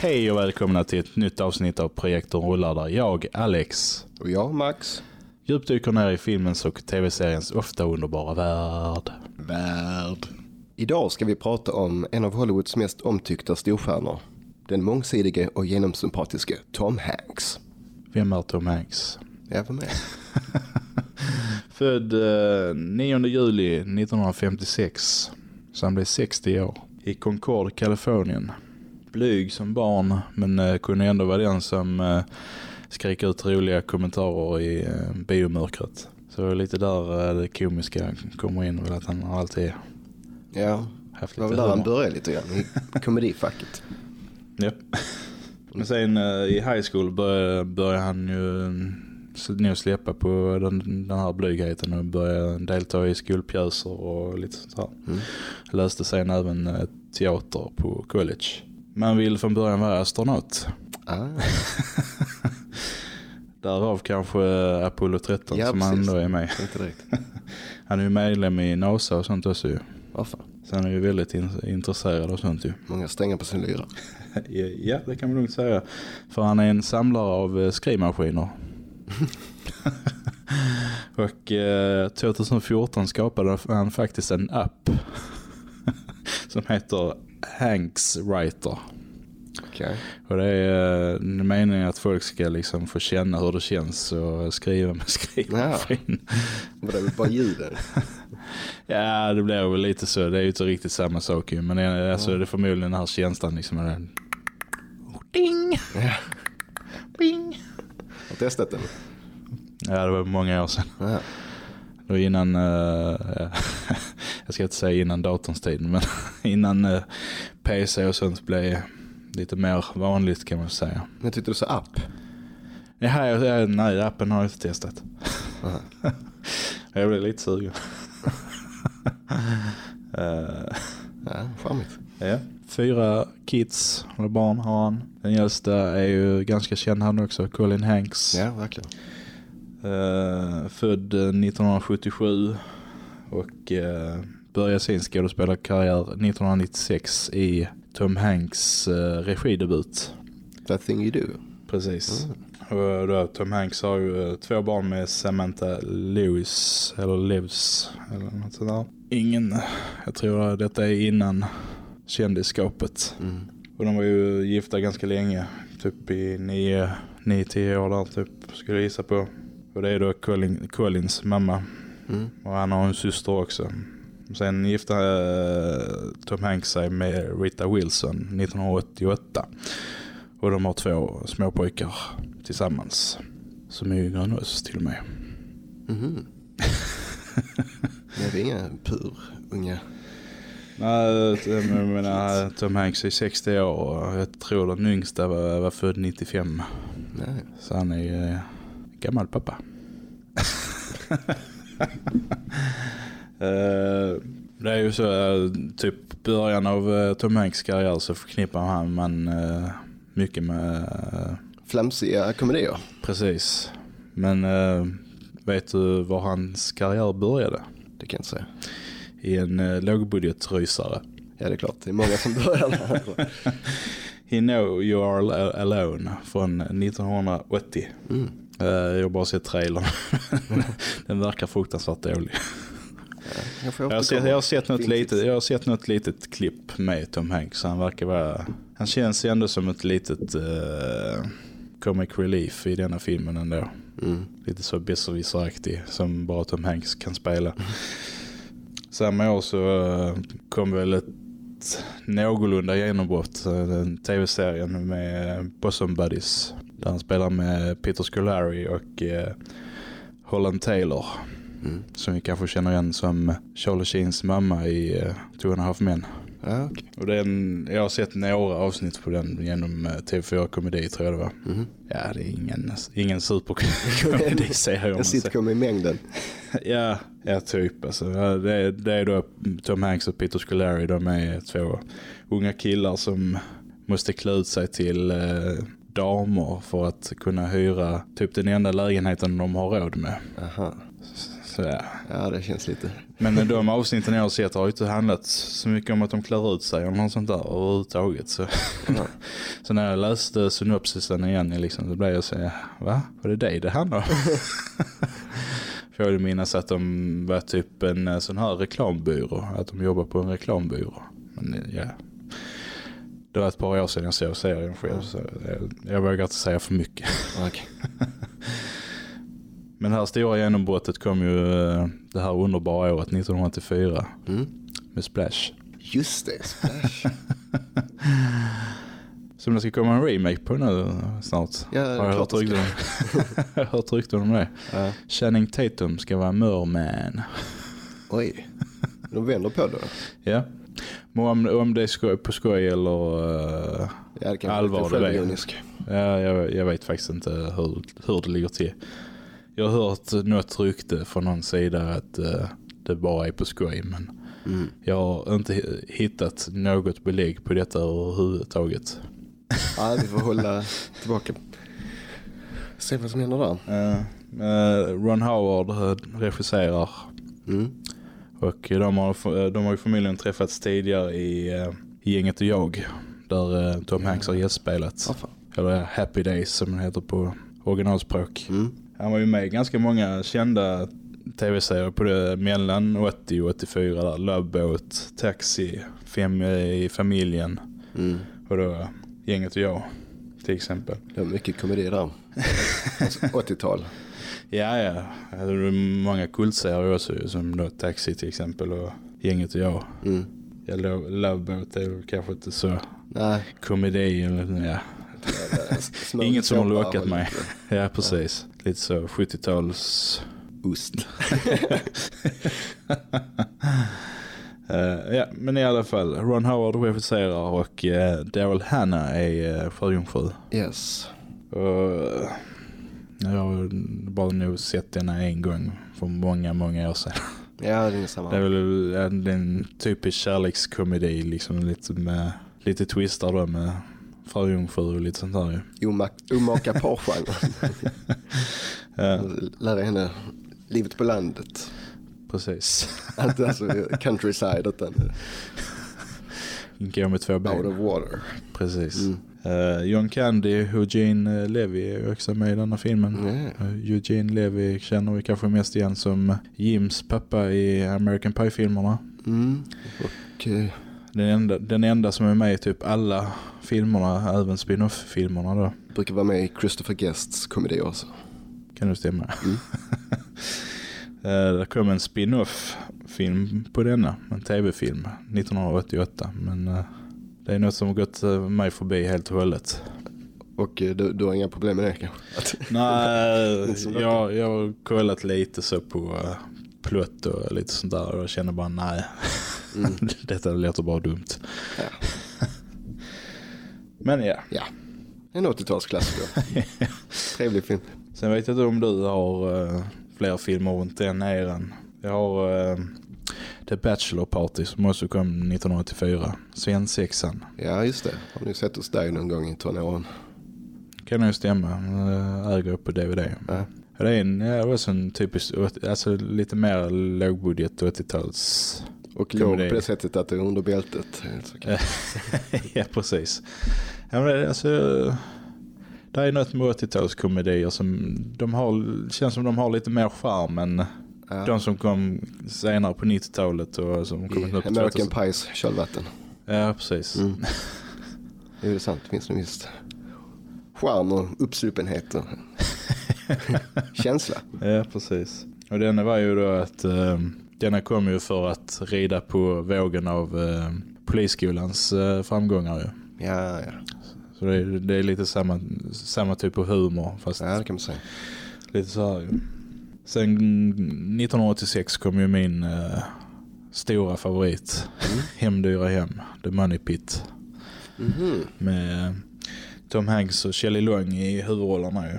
Hej och välkomna till ett nytt avsnitt av Projektorn rullar där jag, Alex, Och jag, Max. djupdyker ner i filmens och tv-seriens ofta underbara värld. Värld. Idag ska vi prata om en av Hollywoods mest omtyckta storstjärnor. Den mångsidige och genomsympatiske Tom Hanks. Vem är Tom Hanks? Jag var med. Född eh, 9 juli 1956, så han blev 60 år, i Concord, Kalifornien. Blyg som barn, men eh, kunde ändå vara den som eh, skrek ut roliga kommentarer i eh, biomörkret. Så är lite där eh, det komiska kommer in, väl att han alltid Ja, haft det var lite väl där han började lite grann, i komedifacket. Ja. Men sen i high school började, började han ju nog släppa på den, den här blygheten och började delta i skolpjäser och lite sånt här. Mm. Läste sen även teater på college. Man vill från början vara astronaut. Ah, Därav kanske Apollo 13 Ja, som han precis. då är med. Han är ju medlem i NASA och sånt också ju. Varför? Så han är ju väldigt in intresserad av sånt ju. Många strängar på sin lyra. Ja, det kan man lugnt säga. För han är en samlare av eh, skrivmaskiner. och eh, 2014 skapade han faktiskt en app som heter Hanks Writer. Okej. Och det är eh, meningen att folk ska liksom få känna hur det känns att skriva med skrivmaskin. Var det väl bara ljuden? Ja, det blir väl lite så. Det är ju inte riktigt samma sak ju. Men det är, alltså, det är förmodligen den här känslan liksom. med den- Ding! Ja. Bing! Har testat den? Ja, det var många år sedan. Ja. Var innan, eh, jag ska inte säga innan datorns tid, men innan eh, PC och sånt blev lite mer vanligt kan man säga. Men tyckte du sa app. Ja, jag, nej, appen har jag inte testat. Aha. jag blev lite sugen. Eh, Ja, charmigt. ja. Fyra kids, eller barn har han. Den äldsta är ju ganska känd han också, Colin Hanks. Ja, verkligen. Eh, född eh, 1977 och uh, började sin skådespelarkarriär 1996 i Tom Hanks uh, regidebut. That thing you do. Precis. Mm. Och då, Tom Hanks har ju eh, två barn med Samantha Lewis, eller Lewis, eller något sånt där. Ingen, jag tror att detta är innan kändisskapet. Mm. Och de var ju gifta ganska länge. Typ i nio, nio tio år där typ. Skulle jag gissa på. Och det är då Colin, Collins mamma. Mm. Och han har en syster också. Sen gifte eh, Tom Hanks sig med Rita Wilson 1988. Och de har två små pojkar tillsammans. Som är yngre än oss till och med. Mhm. Men det är inga pur unga. Nej, jag menar Tom Hanks är 60 år och jag tror den yngsta var, var född 95. Nej. Så han är eh, gammal pappa. Eh, det är ju så, eh, typ början av eh, Tom Hanks karriär så förknippar han man eh, mycket med, eh, Flamsiga komedier. precis. Men eh, vet du var hans karriär började? Det kan jag inte säga. I en uh, lågbudgetrysare. Ja, det är klart. Det är många som börjar där. He know you are al- alone från 1980. Mm. Eh, jag har bara sett trailern. Den verkar fruktansvärt dålig. Jag, Jag har, sett, jag, har sett något litet, jag har sett något litet klipp med Tom Hanks. Han verkar vara... Han känns ändå som ett litet uh, comic relief i denna filmen ändå. Mm. Lite så besserwisseraktig som bara Tom Hanks kan spela. Samma år så eh, kom väl ett någorlunda genombrott. Den tv-serien med Bosom Buddies. Där han spelar med Peter Scolari och eh, Holland Taylor. Mm. Som vi kanske känner igen som Charlie Sheens mamma i uh, Two and a Half Men. Ja, okej. Och den, jag har sett några avsnitt på den genom eh, TV4 Komedi tror jag det var. Mhm. Ja, det är ingen, ingen superkomediserie om En sitcom i mängden. Ja, ja typ. Alltså, det, är, det är då Tom Hanks och Peter Scolari. De är två unga killar som måste klä ut sig till eh, damer för att kunna hyra typ den enda lägenheten de har råd med. Aha. Så, ja. Ja, det känns lite... Men de avsnitten jag har sett har ju inte handlat så mycket om att de klär ut sig eller något sånt där överhuvudtaget. Så, Ja. så när jag läste synopsisen igen liksom, så blev jag så va? Var det dig det handlar om? För jag vill minnas att de var typ en eh, sån här reklambyrå. Att de jobbar på en reklambyrå. Men eh, ja. Det var ett par år sedan jag såg serien själv. Så jag, jag vågar inte säga för mycket. Okej. Men det här stora genombrottet kom ju eh, det här underbara året 1984 Mm. med Splash. Just det, Splash. Som det ska komma en remake på nu snart. Ja, har jag hört rykten om. jag har hört rykten om det. Ja. Channing Tatum ska vara Merman. Oj. De vänder på det. Ja. Men om, om det är skoj, på skoj eller... eh, Ja, det Allvar, det vet ja, jag, jag vet faktiskt inte hur, hur det ligger till. Jag har hört något rykte från någon sida att eh, det bara är på skoj. Men Mm. jag har inte hi- hittat något belägg på detta överhuvudtaget. Ja, vi får hålla tillbaka. Se vad som händer där. Eh, eh, Ron Howard regisserar Mm. Och de har, de har ju förmodligen träffats tidigare i, eh, i Gänget och jag där eh, Tom Hanks har gästspelat. Ja, fan. Eller Happy Days som den heter på originalspråk. Mm. Han var ju med i ganska många kända tv-serier på det mellan 80 och 84 där. Love Boat, Taxi, Fem i familjen Mm. och då Gänget och jag till exempel. Det var mycket komedi där. Alltså, 80-tal. Ja, ja. Det är många kultserier också som då Taxi till exempel och Gänget och jag. Mm. Ja, Lo- Love Boat är kanske inte så Nej. komedi eller ja. Inget som har lockat mig. Ja, precis. Lite så 70-tals... Ost. Eh, ja, men i alla fall. Ron Howard regisserar och uh, Daryl Hannah är uh, förjungfru. Yes. Eh, jag har bara nog sett denna en gång för många, många år sedan. Ja, det är samma. Det är väl en, en typisk kärlekskomedi liksom lite med lite twistar då med förjungfru och lite sånt där ju. Omak- Omaka pargenre. Ja, Lära henne livet på landet. precis. Inte alltså countryside utan Gå med två out ben. of water. Precis. Mm. Eh, John Candy, Eugene eh, Levy är också med i denna filmen. Ja. Eh, Eugene Levy känner vi kanske mest igen som Jims pappa i American Pie-filmerna. Mm. Eh, Den enda, den enda som är med i typ alla filmerna, även spin-off-filmerna då. brukar vara med i Christopher Guests komedi också. Kan det stämma? Mm. Eh, det kom en spin-off-film på denna, en tv-film, 1988. Men det är något som har gått eh, mig förbi helt och hållet. Och eh, du, du har inga problem med det kanske? Nej, jag, jag har kollat lite så på uh, plott och lite sånt där och jag känner bara nej, mm. detta låter bara dumt. Ja. Men ja, ja, en 80-talsklassiker. Trevlig film. sen vet jag inte om du har uh, fler filmer runt den eran. Jag har uh, The Bachelor Party som också kom 1984, svensexan. Ja, just det. Har ni sett oss där någon gång i tonåren? Kan ju stämma, uh, äger upp på DVD. Ja. Det är en, ja, det var så en typisk, alltså lite mer lågbudget 80-tals Och låg på det sättet att det är under bältet. Ja, precis. Ja, men alltså, det är något med 80-talskomedier som de har, känns som de har lite mer charm än Ja. de som kom senare på 90-talet och som kom I upp American 2000. Pies kölvatten. Ja, precis. Mm. Det är sant, det finns en viss charm och uppsluppenhet och känsla. Ja, precis. Och denna var ju då att eh, denna kom ju för att rida på vågen av eh, polisskolans eh, framgångar ju. Ja, ja. Så det är, det är lite samma, samma typ av humor fast ja, det kan man säga. Lite så här ju. Sen 1986 kom ju min eh, stora favorit. Mm. Hemdyra hem. The Money Pit. Mhm. Med eh, Tom Hanks och Shelley Long i huvudrollerna ju.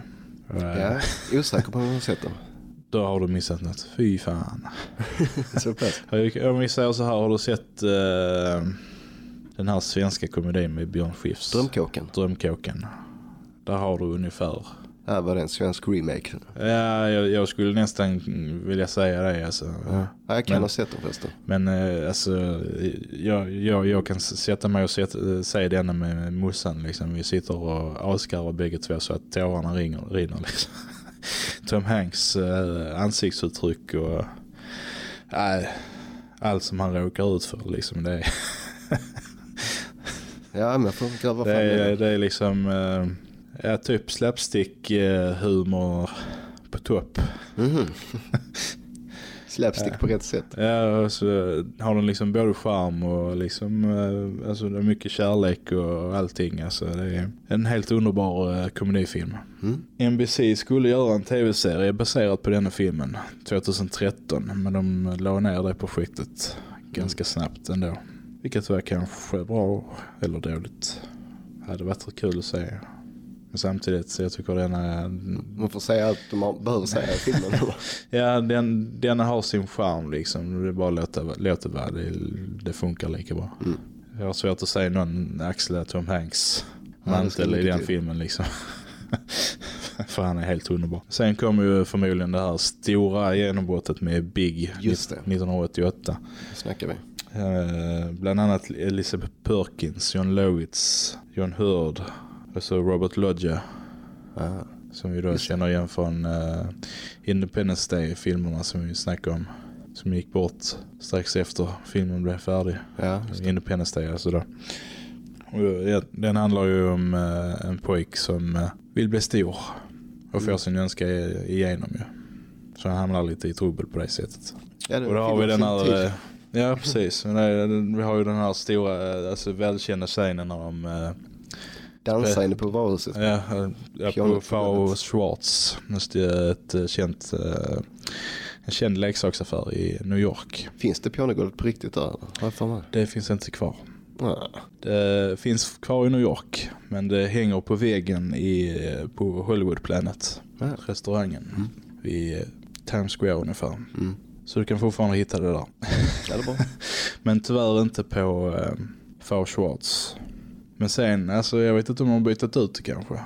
Ja, osäker på om man sett dem. Då har du missat något. Fy fan. Så pass. Om vi säger så här, har du sett eh, den här svenska komedin med Björn Skifs? Drömkåken. Drömkåken. Där har du ungefär Här var det en svensk remake. Ja, jag, jag skulle nästan vilja säga det. Alltså. Ja. Ja, jag kan Men- ha sett den förresten. Men eh, alltså, jag, jag, jag kan sätta mig och sätta, säga denna med morsan. Liksom. Vi sitter och asgarvar bägge två så att tårarna ringer, rinner. Liksom. Tom Hanks eh, ansiktsuttryck och äh, allt som han råkar ut för. Liksom, det, är, Ja, men jag får gräva fram det, är, det är liksom eh, ja, typ slapstick eh, humor på topp. Mhm. Slapstick på rätt sätt. Ja, så har den liksom både charm och liksom, eh, alltså det är mycket kärlek och allting. Alltså det är en helt underbar eh, komedifilm. Mm. NBC skulle göra en tv-serie baserad på denna filmen 2013, men de la ner det projektet ganska snabbt ändå. Vilket var kanske bra eller dåligt. Hade varit kul att se. Men samtidigt så jag tycker den är Man får säga att har, behöver säga i filmen. Ja, den, den har sin charm liksom. Det är bara låta, låta vara. Det, det funkar lika bra. Mm. Jag har svårt att säga någon axla Tom Hanks Ja, det mantel i mycket den filmen liksom. För han är helt underbar. Sen kommer ju förmodligen det här stora genombrottet med Big Just det. 1988. Nu snackar vi. Eh, bland annat Elizabeth Perkins, John Lovitz, John Hurd och så Robert Lodge. Ah. Som vi då Just känner igen från uh, Independence Day-filmerna som vi snackade om. Som gick bort strax efter filmen blev färdig. Ja. Independence Day alltså då. Den handlar ju om eh, en pojk som eh, vill bli stor. Och får Mm. sin önskan igenom ju. Så han hamnar lite i trubbel på det sättet. Ja, det Och då har vi den här... Ja, precis. Vi har ju den här stora, alltså välkända scenen när de... Dansa inne på varuhuset. Ja, ja på golvet. Schwartz. Just det, ett eh, känt, eh, en känd leksaksaffär i New York. Finns det pianogolvet på riktigt där? Det finns inte kvar. Det finns kvar i New York. Men det hänger på väggen i, eh, på Hollywood Planet. Ah. Restaurangen. Mm. Vid Times Square ungefär. Mm. Så du kan fortfarande hitta det där. Ja, det. Men tyvärr inte på eh, Fao Schwartz. Men sen, alltså jag vet inte om de har bytt ut det kanske.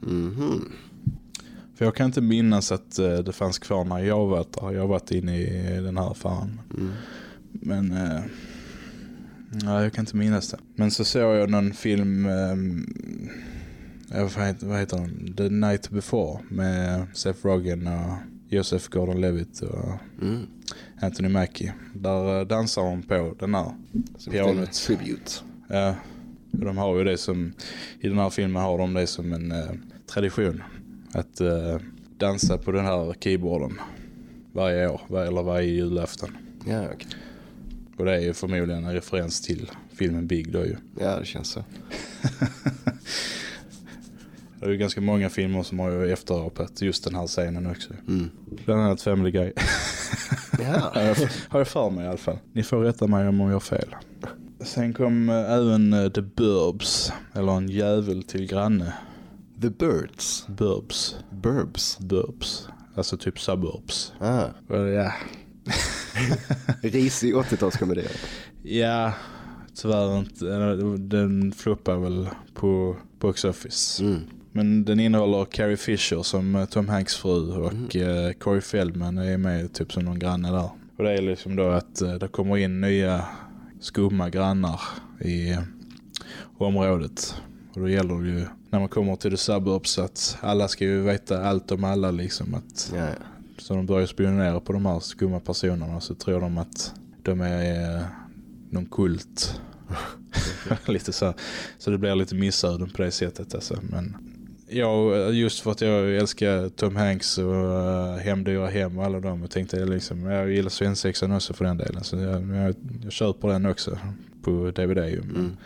Mhm. För jag kan inte minnas att eh, det fanns kvar när jag var där. Jag har varit inne i den här affären. Mm. Men eh, nej, jag kan inte minnas det. Men så såg jag någon film, eh, vad, heter, den? The Night Before med Seth Rogen och Joseph Gordon-Levitt och Mm. Anthony Mackie. Där eh, dansar de på den här. Pianot. tribute. Ja, de har ju det som, i den här filmen har de det som en eh, tradition. Att eh, dansa på den här keyboarden varje år, var, eller varje julafton. Ja, okej. Och det är ju förmodligen en referens till filmen Big då ju. Ja, det känns så. Det är ju ganska många filmer som har ju efterapat just den här scenen också. Mm. Bland annat Family Guy. Ja. har jag för mig i alla fall. Ni får rätta mig om jag har fel. Sen kom eh, även eh, The Burbs, eller En jävel till granne. The Birds. Burbs. Burbs. Burbs. Alltså typ suburbs. Ah. Och Ja, Risig 80-talskomedi. ja tyvärr inte. Den floppar väl på box office. Mm. Men den innehåller Carrie Fisher som eh, Tom Hanks fru och eh, Corey Feldman är med typ som någon granne där. Och det är liksom då att det kommer in nya skumma grannar i området. Och då gäller det ju när man kommer till the suburbs att alla ska ju veta allt om alla liksom. Att, Ja, ja. så de börjar spionera på de här skumma personerna så tror de att de är eh, någon kult. lite så. Så det blir lite missöden på det sättet alltså. Men ja, just för att jag älskar Tom Hanks och uh, Hemdyra hem och alla dem. Jag tänkte liksom, jag gillar svensexan också för den delen. Så jag, jag, jag köper den också på DVD. Mm.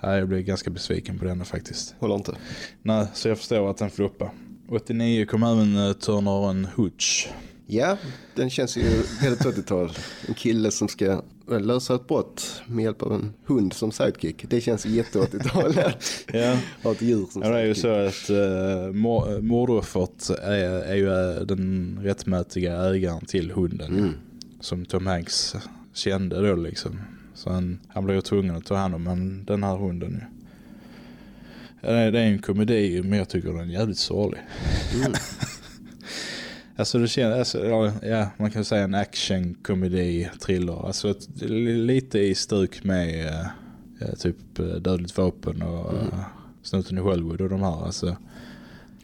ja, jag blev ganska besviken på den faktiskt. Håller inte. Nej, så jag förstår att den floppar. 89 kom även Turner and Hooch. Ja, den känns ju väldigt 80-tal. En kille som ska lösa ett brott med hjälp av en hund som sidekick. Det känns jätte 80-tal. Ja. Ha ett djur som Ja, det är ju så att uh, mor- mordoffret är, är ju eh, den rättmätiga ägaren till hunden. Mm. Som Tom Hanks kände då liksom. Så han, han blev ju tvungen att ta hand om en- den här hunden. Ja, är det är en komedi men jag tycker den är jävligt sorglig. Mm. Alltså det känns, alltså, ja, ja, man kan säga en action, komedi, thriller. Alltså ett, lite i stuk med eh, ja, typ eh, Dödligt vapen och Mm. mm. Snuten i Hollywood och de här. Alltså,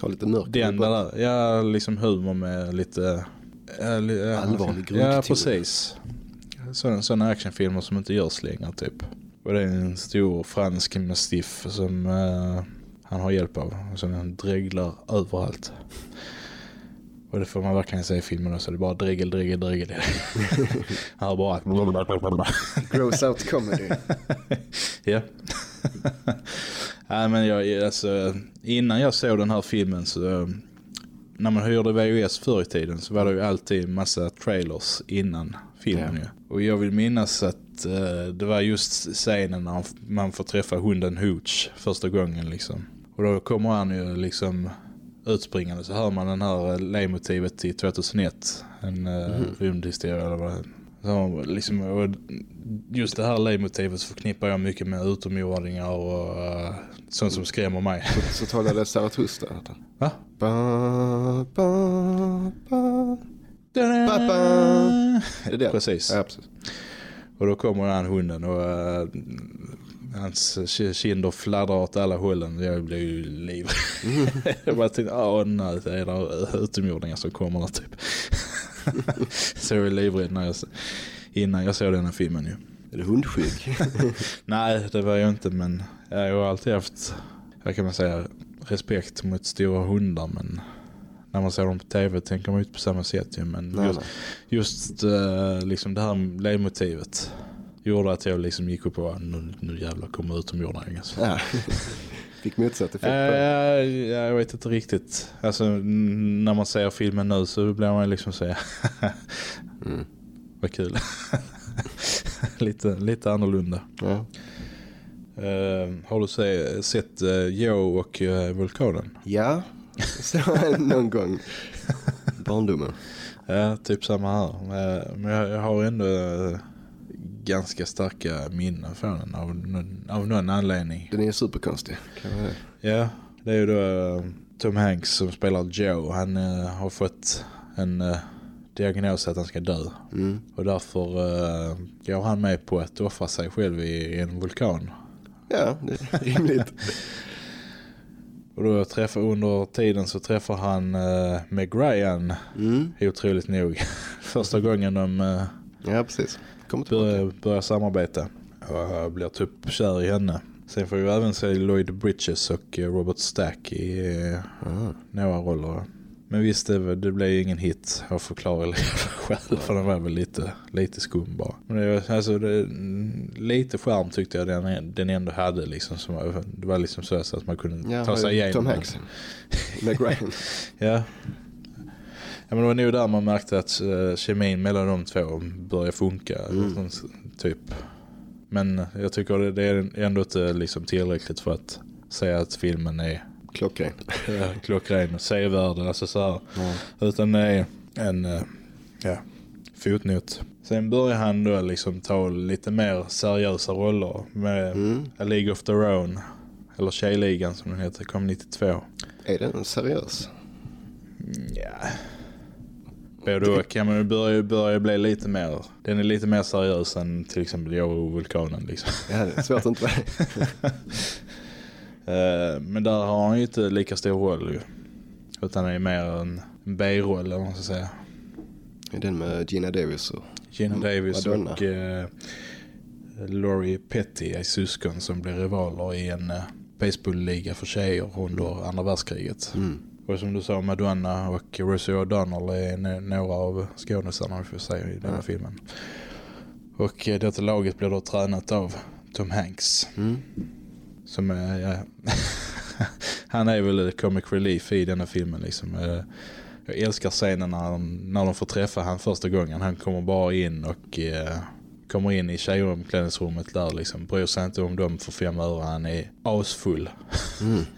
Har lite mörk. den där, ja liksom humor med lite... Ja, li- ja, Allvarlig Ja, grundton. precis. Sådana, sådana actionfilmer som inte görs längre typ. Och det är en stor fransk mastiff som eh, han har hjälp av. Och sen han dreglar överallt. Och det får man verkligen se i filmen så det är bara dregel, dregel, dregel. Han har bara... Gross out comedy. Ja. Nej men jag, alltså, innan jag såg den här filmen så när man hyrde VHS förr i tiden så var det ju alltid massa trailers innan filmen Ja. ju. Och jag vill minnas att eh, det var just scenen när man får träffa hunden Hooch första gången liksom. Och då kommer han ju liksom utspringande så hör man den här laymotivet till 2001. En uh, rymdhistoria eller vad så liksom, Just det här laymotivet förknippar jag mycket med utomjordingar och uh, sånt som skrämmer mig. Så talade Zarathustra. Va? Ba, ba, ba. Ba-ba. Är det det? Precis. Ja, precis. Och då kommer den hunden och hans ki- kinder fladdrar åt alla hållen. Jag blir ju livrädd. jag bara tänkte, åh nej, det är där utomjordingar som kommer där typ. så jag är livrädd när jag, innan jag såg den här filmen ju. Är det hundskygg? Nej, det var jag inte men jag har alltid haft, vad kan man säga, respekt mot stora hundar men när man ser dem på tv tänker man inte på samma sätt ju. Men Nej, just, nej. just eh, liksom det här ledmotivet gjorde att jag liksom gick upp på nu, nu jävlar kommer utomjordingar. Alltså. Ja. Fick motsatt effekt. det. jag vet inte riktigt. Alltså när man ser filmen nu så blir man liksom så Mm. vad kul. lite, lite annorlunda. Ja. Eh, har du se, sett uh, Joe och uh, Vulkanen? ja, så någon gång. Barndomen. Ja, typ samma här. Men jag, jag har ändå ganska starka minnen från den av, någon- av någon anledning. Den är superkonstig. Ja, det är ju då eh, Tom Hanks som spelar Joe. Han eh, har fått en eh, diagnos att han ska dö. Mm. Och därför uh, går han med på att offra sig själv i, en vulkan. Ja, det är rimligt. Och då träffar, under tiden så träffar han uh, Meg Ryan, Mm. otroligt nog. Första gången de uh, Ja, precis. Kommer börjar, börjar samarbeta. Och blir typ kär i henne. Sen får vi även se Lloyd Bridges och eh, Robert Stack i Ah. några roller. Men visst, det, det blev ju ingen hit av förklarliga skäl. För den var väl lite, lite skum bara. Men det, alltså, det, lite skärm tyckte jag den, den ändå hade. Liksom, som, det var liksom så, att man kunde Ja, ta sig igenom Tom. Hanks. Meg Ryan. Ja. Ja, men det var nog där man märkte att uh, kemin mellan de två började funka. Mm. Typ. Men jag tycker det, det är ändå inte liksom tillräckligt för att säga att filmen är Klockren. klockren och sevärd. Alltså så här. Ja. Utan det är en uh, ja, fotnot. Sen börjar han då liksom ta lite mer seriösa roller med Mm. A League of Their Own. Eller Tjejligan som den heter, kom 92. Är den seriös? Ja. Både och. Ja, men det börjar, börjar bli lite mer. Den är lite mer seriös än till exempel jag och Vulkanen. Liksom. Ja, det är svårt att inte vara. Eh, men där har han ju inte lika stor roll ju. Utan det är mer en B-roll eller vad man ska säga. Är den med Gina Davis och... Gina Davis Madonna. och eh, Laurie Petty är syskon som blir rivaler i en eh, baseballliga för tjejer under andra världskriget. Mm. Och som du sa, Madonna och Rosie O'Donnell är några av skådisarna vi får se i den här Ja. filmen. Och eh, detta laget blir då tränat av Tom Hanks. Mm. Som är, ja, han är väl comic relief i denna filmen liksom. Eh, Jag älskar scenen när de, när de får träffa han första gången. Han kommer bara in och eh, kommer in i tjejomklädningsrummet där liksom. Bryr sig inte om dem för fem öre. Han är asfull. Mm.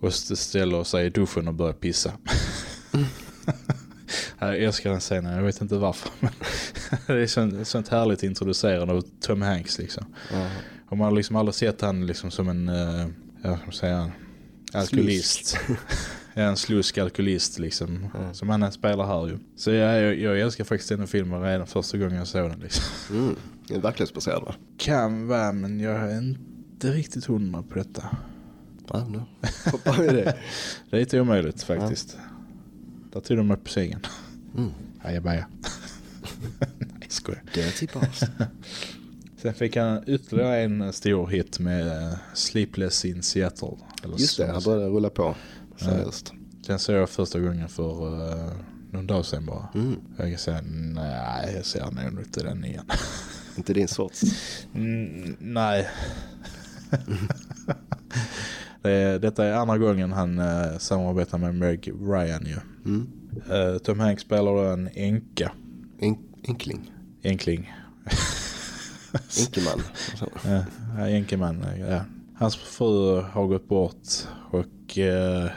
Och st- ställer sig i duschen och börjar pissa. Jag älskar den scenen, jag vet inte varför. men det är sånt, sånt härligt introducerande av Tom Hanks liksom. Ja. Och man har liksom aldrig sett han liksom som en, eh, ja, ska säga, alkoholist. En slusk alkoholist liksom. Ja. Som han spelar här ju. Så jag, jag, jag älskar faktiskt den filmen redan första gången jag såg den liksom. Mm. Det är verklighetsbaserad va? Kan vara, men jag är inte riktigt hundra på detta. Ja, nu hoppar vi det. Det är lite omöjligt faktiskt. Där tog de mig på sängen. Mm. Ajabaja. Nej, skojar. Dirty Bastard. Sen fick han ytterligare en stor hit med eh, Sleepless in Seattle. Eller Just det, han började rulla på. Seriöst. Den såg jag första gången för uh, någon dag sedan bara. Mm. Jag kan säga, nej jag ser nog inte den igen. Inte din sorts. Mm, nej. Det är, detta är andra gången han uh, samarbetar med Meg Ryan ju. Mm. Eh, Tom Hanks spelar en enka. En, enkling. Enkling. Enkeman. Ja, enkeman. Ja. Hans fru har gått bort och uh,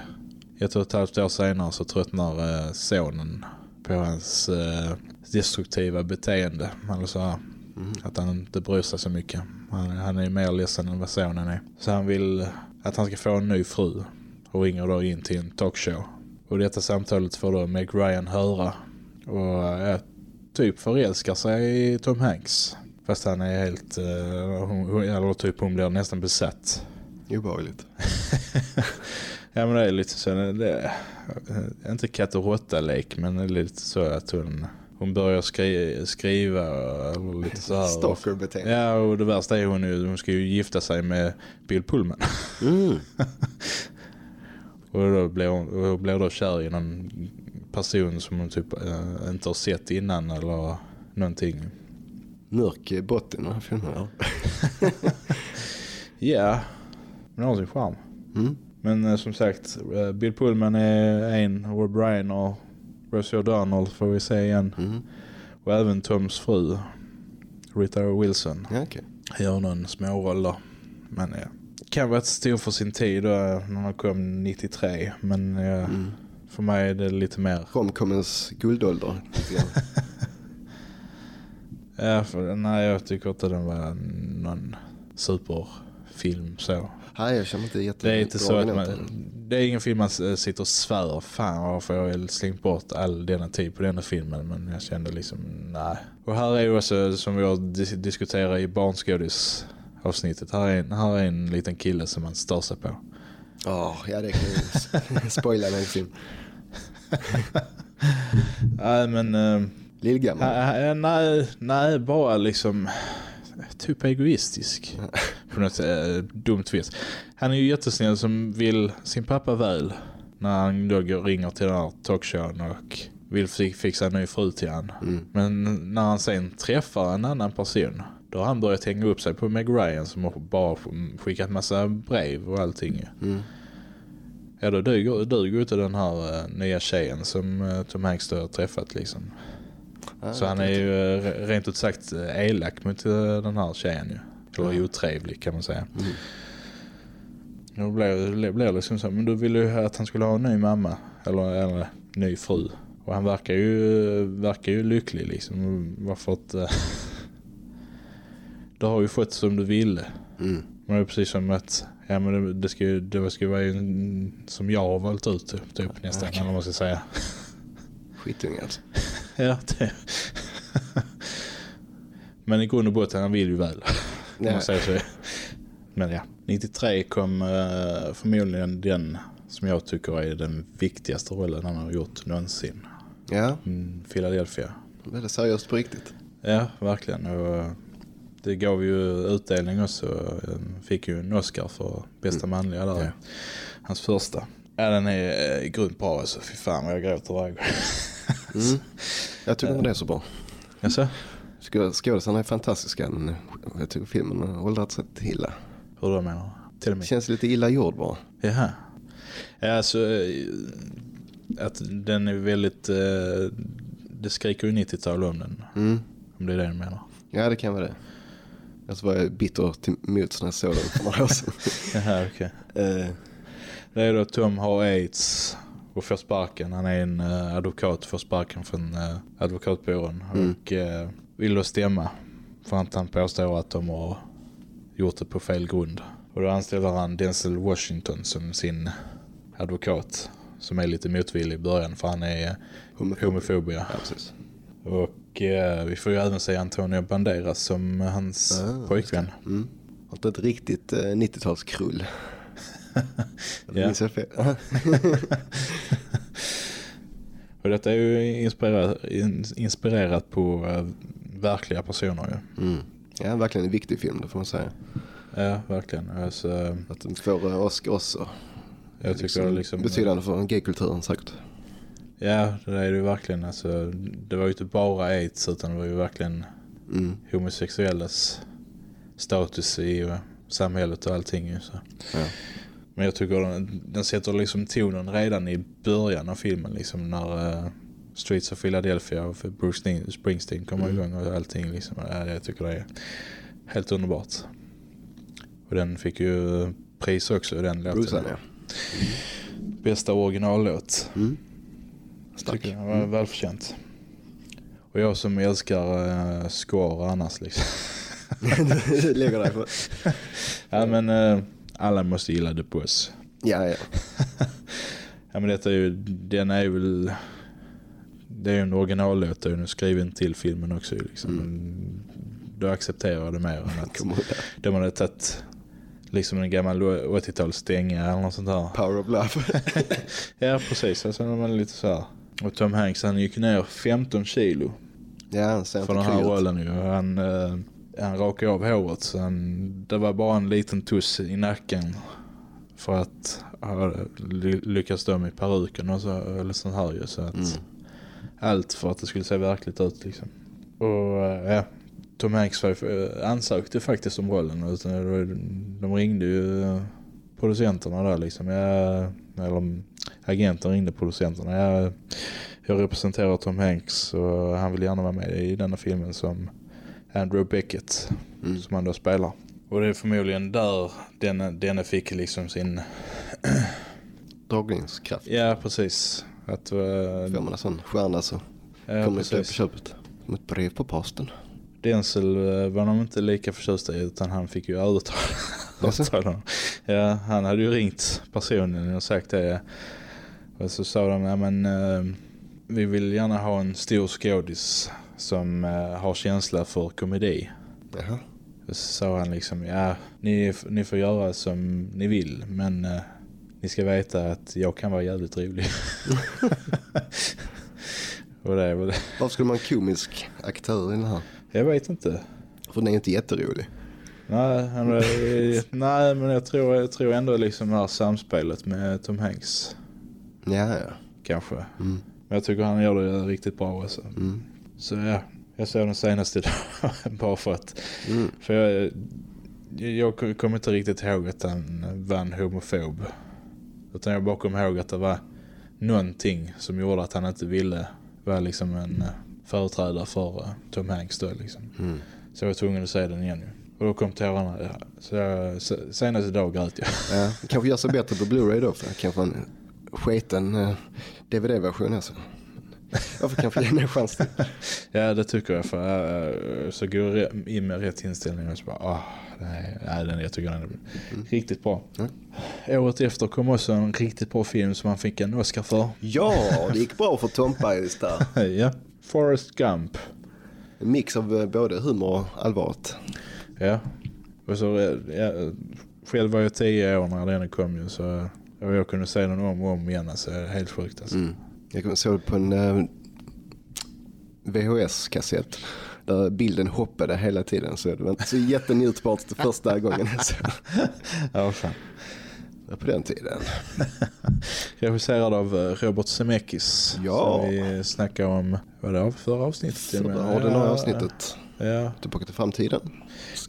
ett och ett halvt år senare så tröttnar eh, sonen på hans eh, destruktiva beteende. Eller så här, Mm. att han inte bryr sig så mycket. Han, han är mer ledsen än vad sonen är. Så han vill att han ska få en ny fru och ringer då in till en talkshow. Och detta samtalet får då Meg Ryan höra och eh, typ förälskar sig i Tom Hanks. Fast han är helt, eh, hon, eller typ hon blir nästan besatt. Obehagligt. Ja men det är lite så, det är, inte katt och råtta-lek men det är lite så att hon, hon börjar skri, skriva eller lite så här. Stalker-beteende. Ja och det värsta är hon ju, hon ska ju gifta sig med Bill Pullman. Mm. Och då blir hon, och hon blir då kär i någon person som hon typ eh, inte har sett innan eller någonting. Mörk botten i den här filmen. Ja. Ja, men har sin charm. Mm. Men eh, som sagt, eh, Bill Pullman är en, Rob Bryan och Rosie O'Donnell får vi se igen. Mm. Och även Toms fru, Rita Wilson, Ja, okej. gör någon småroll då. Men ja, kan vara stor för sin tid då, när han kom 93. Men ja, Mm. för mig är det lite mer... Romcommens guldålder. Ja, för, nej, jag tycker inte den var någon superfilm så. Nej, jag känner inte jätte... Det är inte så att man. Det är ingen film man s- sitter och svär fan varför jag har slängt bort all denna tid på denna filmen men jag kände liksom nej. Och här är ju också som vi har dis- diskuterat i barnskådis avsnittet. Här är, en, här är en liten kille som man stör sig på. Ja, ja det kan ju spoila en hel film. Nej men äh, Lillgammal. nej, nej bara liksom typ egoistisk på något äh, dumt vis. Han är ju jättesnäll som vill sin pappa väl när han då ringer till den här talkshowen och vill fi- fixa en ny fru till han. Mm. Men när han sen träffar en annan person då har han börjat hänga upp sig på Meg Ryan som har bara skickat massa brev och allting. Mm. Ja då duger, duger inte den här eh, nya tjejen som uh, Tom Hanks då har träffat liksom. Ja, Så han är ju eh, re- rent ut sagt eh, elak mot eh, den här tjejen ju. Eller Ja. otrevlig kan man säga. Mm. Då blir det det liksom så. Men du ville ju att han skulle ha en ny mamma. Eller, eller ny fru. Och han verkar ju, verkar ju lycklig liksom. Varför att... du har ju fått som du ville. Mm. Men det är precis som att... Ja men det, det ska ju det ska ju vara en, som jag har valt ut typ, typ nästan. Okej. Eller vad man ska säga. Skitunge alltså. Ja, det. Men i grund och botten, han vill ju väl. Ja. man säger så. Men ja, 93 kom eh, förmodligen den som jag tycker är den viktigaste rollen han har gjort någonsin. Ja, Mm, Philadelphia. väldigt seriöst på riktigt. Ja, verkligen. Och eh, det gav ju utdelning också. Fick ju en Oscar för bästa manliga där. Ja. Hans första. Ja, den är eh, grymt bra alltså. Fy fan vad jag gråter varje gång. Mm. Jag tycker inte det är så bra. Jaså? Skå- Skådisarna är fantastiska men jag tycker filmen har åldrats rätt illa. Hur då menar du? Till och med. Känns lite illa gjord bara. Jaha. Ja, alltså eh, att den är väldigt eh, det skriker ju 90-tal om den. Mm. Om det är det du menar. Ja, det kan vara det. Alltså var jag bitter till mots när jag såg den för några år sedan. Jaha, okej. Eh, Det är då Tom har aids och får sparken. Han är en eh, advokat får sparken från uh, advokatbyrån Mm. och eh, vill då stämma för att han påstår att de har gjort det på fel grund. Och då anställer han Denzel Washington som sin advokat. Som är lite motvillig i början för han är Homofob. homofobia. Ja. Och eh, vi får ju även se Antonio Banderas som hans Ah, pojkvän. Mm. Har inte ett riktigt eh, 90-talskrull. Ja. Och detta är ju inspirerat, in, inspirerat på eh, verkliga personer ju. mm. Ja, verkligen en viktig film, det får man säga. Ja, verkligen. Alltså, Att den får eh, Oscar också. jag tycker det liksom... Betydande för gaykulturen säkert. Ja, det är det ju verkligen. Alltså, det var ju inte bara aids utan det var ju verkligen Mm. homosexuellas status i eh, samhället och allting. Så. Ja. Men jag tycker den, den sätter liksom tonen redan i början av filmen. Liksom när uh, Streets of Philadelphia och Bruce Springsteen kommer Mm. igång och allting. Liksom. Ja, jag tycker det är helt underbart. Och den fick ju pris också, den låten. Ja. Bästa originallåt. Mm. Tycker jag var välförtjänt. Och jag som älskar uh, score annars liksom. Lägger på. ja men uh, alla måste gilla The Boss. Ja, ja. Ja men detta är ju, den är väl, det är ju en originallåt den är skriven till filmen också liksom. Mm. Då accepterar jag det mer än att de hade tagit liksom en gammal 80-tals stänga eller något sånt där. Power of love. Ja precis, alltså är lite så här. Och Tom Hanks han gick ner 15 kilo ja, han ser för den här rollen ju. Han, eh, han rakade av håret så han, det var bara en liten tuss i nacken för att ha ly- lyckas de i peruken och så, eller sånt här ju. Så att Mm. allt för att det skulle se verkligt ut liksom. Och eh, ja, Tom Hanks eh, ansökte faktiskt om rollen. Var- de ringde ju eh, producenterna där liksom. Jag, eller agenten ringde producenterna. Jag, jag representerar Tom Hanks och han vill gärna vara med i denna filmen som Andrew Beckett Mm. som han då spelar. Och det är förmodligen där denna, denna fick liksom sin... Dragningskraft. Ja, precis. Att, uh, Får man en sån stjärna så ja, kommer det på köpet. Som ett brev på posten. Denzel eh, var nog inte lika förtjust i utan han fick ju övertala. Ja, han hade ju ringt personen och sagt det. Och så sa de, ja men eh, vi vill gärna ha en stor skådis som eh, har känsla för komedi. Jaha. Och så sa han liksom, ja ni, ni får göra som ni vill men eh, ni ska veta att jag kan vara jävligt rolig. och det är väl, Varför skulle man en komisk aktör i den här? jag vet inte. För den är inte jätterolig. Nej, nej men jag tror, jag tror ändå liksom det här samspelet med Tom Hanks Ja, ja. kanske. Mm. Men jag tycker han gör det riktigt bra alltså. Mm. Så ja, jag såg den senaste dagen bara för att Mm. för jag, jag kommer inte riktigt ihåg att han var en homofob. Utan jag bara kom ihåg att det var någonting som gjorde att han inte ville vara liksom en eh, företrädare för eh, Tom Hanks då liksom. Mm. Så jag var tvungen att se den igen ju. Och då kom tårarna. Ja. Så jag, se- senast idag grät jag. Ja, kanske gör sig bättre på Blu-ray då. För kanske en sketen eh, DVD-version alltså. Varför kanske ge den en chans till? Ja, det tycker jag. För äh, så går jag in med rätt inställning och så bara, ah, nej, nej, den, jag tycker den är riktigt bra. Mm. Året efter kom också en riktigt bra film som han fick en Oscar för. Ja, det gick bra för Tompa just där. ja, Forrest Gump. En mix av eh, både humor och allvaret. Ja, och så, eh, ja, själv var jag tio år när den kom ju så och jag kunde se den om och om igen. Alltså, helt sjukt alltså. Mm. Jag såg på en eh, VHS-kassett. Där bilden hoppade hela tiden. Så det var inte så jättenjutbart första gången det. Ja, fan. Var På den tiden. Regisserad av eh, Robert Zemeckis. Ja. Som vi snackade om, vad det var förra avsnittet? Förra ordinarie avsnittet. Ja, Tillbaka till framtiden.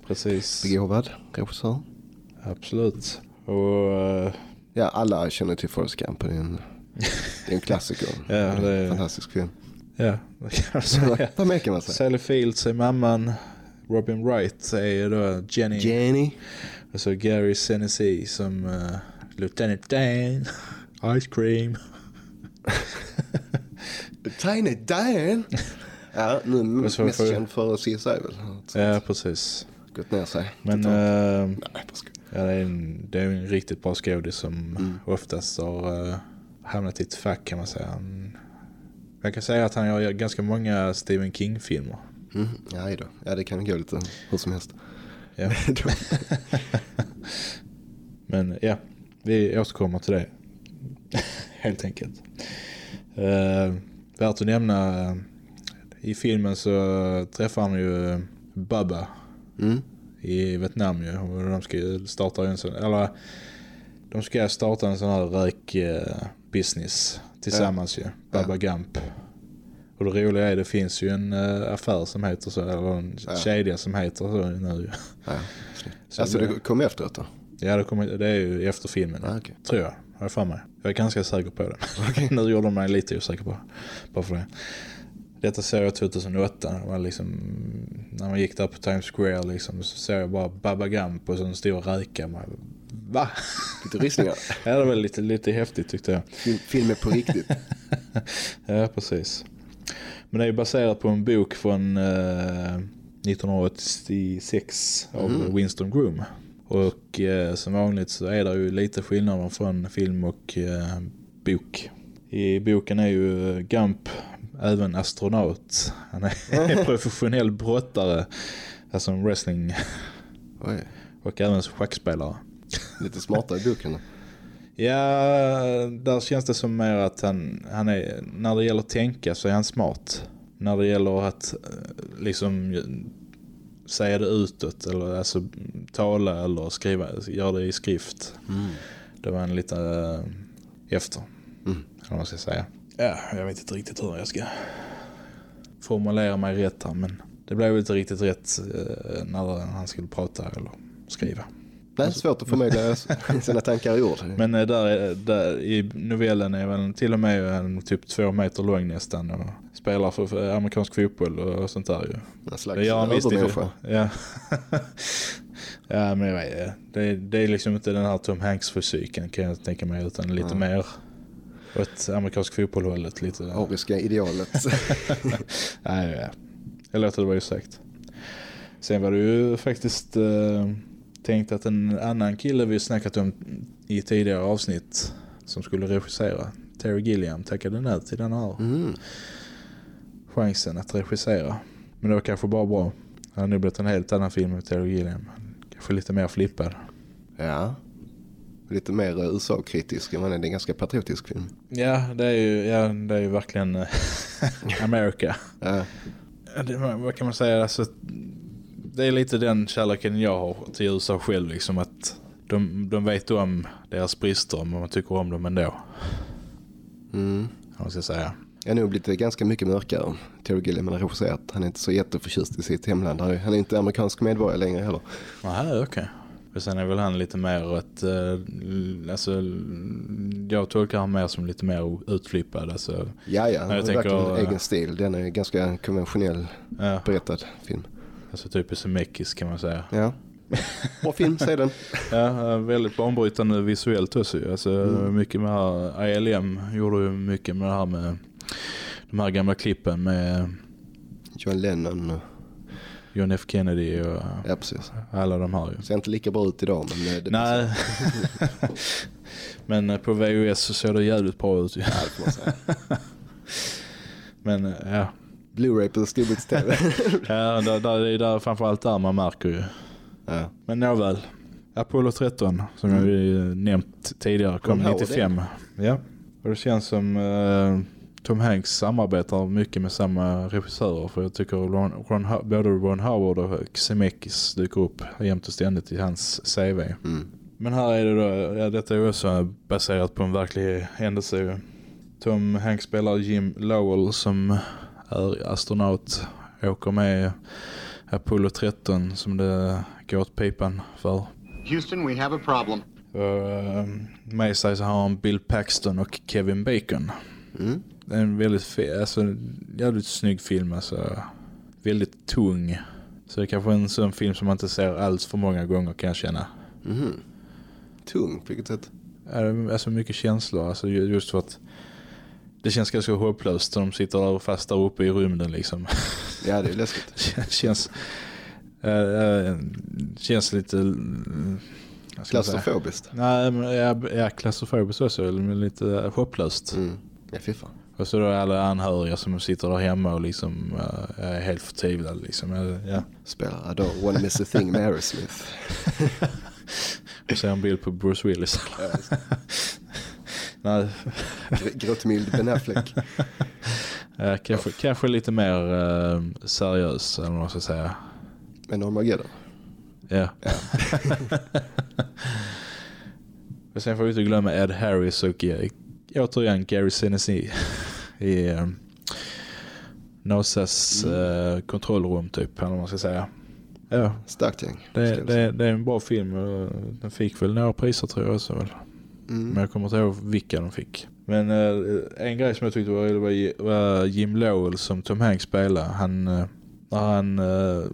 precis. Begåvad regissör. Absolut. Och eh, Ja, alla känner till Forrest Gump. Det är en, det är en klassiker. Ja, det är- En fantastisk film. ja, vad kan säga? Sally Fields är mamman. Robin Wright är då Jenny. Jenny. och så Gary Sinise som uh, Lieutenant Dan. Ice cream. Tiny Dan. Ja, nu mest känd för CSI väl? Ja, precis. gått ner sig. Men eh, Nej, ja, det, är en, det är en riktigt bra skådis som Mm. oftast har uh, hamnat i ett fack kan man säga. Han, jag kan säga att han gör ganska många Stephen King-filmer. Mm. Ja, då. ja, det kan gå lite hur som helst. Ja. Men ja, vi återkommer till det. Helt enkelt. Uh, värt att nämna, i filmen så träffar han ju Bubba Mm. i Vietnam ju. Och de ska starta en sån, eller de ska starta en sån här rök eh, business tillsammans ju. Bubba Gump. Och det roliga är det finns ju en eh, affär som heter så, eller en Ja. kedja som heter så nu. Ja, Så alltså det- det kom efteråt då? Ja, det, kommer, det är ju efter filmen. Ah, okej. Tror jag. Har jag för mig. Jag är ganska säker på det. nu gjorde de mig lite osäker på. Bara för det. Detta såg jag 2008. Det var liksom, när man gick där på Times Square liksom, så såg jag bara Baba Gump och så en stor räka. Man, Va? Lite rysningar. Ja, det var lite, lite häftigt tyckte jag. Film, film är på riktigt. Ja, precis. Men det är ju baserat på en bok från eh, 1986 av Mm. Winston Groom. Och eh, som vanligt så är det ju lite skillnader från film och eh, bok. I boken är ju Gump även astronaut. Han är professionell brottare, alltså en wrestling Oj, och även schackspelare. Lite smartare i boken. Ja, där känns det som mer att han, han är, när det gäller att tänka så är han smart. När det gäller att eh, liksom säga det utåt eller alltså tala eller skriva, göra det i skrift. Det var en lite eh, efter, Mm. eller man ska säga. Ja, jag vet inte riktigt hur jag ska formulera mig rätt här, men det blev inte riktigt rätt eh, när han skulle prata eller skriva. Nej, svårt att förmedla sina tankar i ord. Men eh, där, är- där i novellen är väl till och med en typ två meter lång nästan och spelar för, amerikansk fotboll och sånt där ju. en slags Det övermänniska. Ja. ja men jag vet, det, är- det är liksom inte den här Tom Hanks fysiken kan jag tänka mig utan lite Ja. mer åt amerikansk fotboll hållet lite. Ariska idealet. Nej, ja. Jag låter det vara sagt. Sen var det ju faktiskt eh, tänkt att en annan kille vi snackat om i tidigare avsnitt som skulle regissera, Terry Gilliam, tackade nej till den här Mm. chansen att regissera. Men det var kanske bara bra. Han har nu blivit en helt annan film med Terry Gilliam. Kanske lite mer flippad. Ja. Lite mer USA-kritisk. Men det är en ganska patriotisk film. Ja, det är ju, ja, det är ju verkligen eh, America. Ja. Det, vad kan man säga? Alltså, det är lite den kärleken jag har till USA själv. Liksom, att de, de vet om deras brister men man tycker om dem ändå. Mm. Man ska säga. Jag har nog blivit ganska mycket mörkare. Terry Gilliam har regisserat. Han är inte så jätteförtjust i sitt hemland. Han är- är inte amerikansk medborgare längre heller. Aha, okej. Och sen är väl han lite mer ett, eh, alltså, jag tolkar han mer som lite mer utflippad. Alltså, Ja, ja. Han jag har verkligen egen stil. Den är ganska konventionell ja, berättad film. Alltså typiskt Zemeckis kan man säga. Ja. Bra film, säg den. Ja, väldigt banbrytande visuellt också. Alltså, Mm. Mycket med här, ILM gjorde ju mycket med det här med de här gamla klippen med John Lennon. och- John F Kennedy och Ja, precis. alla de här ju. Ser inte lika bra ut idag, men det Nej, men eh, på VHS så såg det jävligt bra ut. Ja, det. Men eh, ja, Blu-ray på storbilds-tv. ja där, det är där, framförallt där man märker ju. ja. Men nåväl, Apollo 13 som Mm. jag nämnt tidigare kom Ron Howard, 95. Ja, och det känns som eh, Tom Hanks samarbetar mycket med samma regissörer för jag tycker Ron, Ron, både Ron Howard och Zemeckis dyker upp jämt och ständigt i hans CV. Mm. Men här är det då, ja, detta är också baserat på en verklig händelse. Tom Hanks spelar Jim Lowell som är astronaut, åker med Apollo 13 som det går åt pipan för. Houston, we have a problem. Eh, med sig så har han Bill Paxton och Kevin Bacon. Mm. Det är en väldigt, alltså, jävligt snygg film. Alltså, väldigt tung. Så det är kanske en sån film som man inte ser alls för många gånger kan jag känna. Mhm. Tung, på vilket sätt? Alltså mycket känslor. Alltså ju- just för att det känns ganska hopplöst. De sitter där fast där uppe i rymden liksom. Ja, det är läskigt. Känns, eh, känns lite... eh, säga? Klaustrofobiskt. Nej, men jag är klaustrofobisk också, men lite hopplöst. Mm. Ja, fy fan. Och så då alla anhöriga som sitter där hemma och liksom eh, är helt förtvivlade. Liksom. Ja. Spelar don't wanna miss a thing med Aerosmith. Och ser en bild på Bruce Willis. Nej, Gr- Gråtmild Ben Affleck. eh, kanske, kanske lite mer eh, seriös, eller vad man ska säga. Men Armageddon. Ja. och sen får vi inte glömma Ed Harris och eh, återigen Gary Sinise i eh, NASAs eh, kontrollrum typ, eller vad man ska säga. Ja, Starkt gäng. det, det, det är en bra film den fick väl några priser tror jag också väl. Mm. Men jag kommer inte ihåg vilka de fick. Men eh, en grej som jag tyckte var, var, var Jim Lowell som Tom Hanks spelade. Han, eh, när han eh,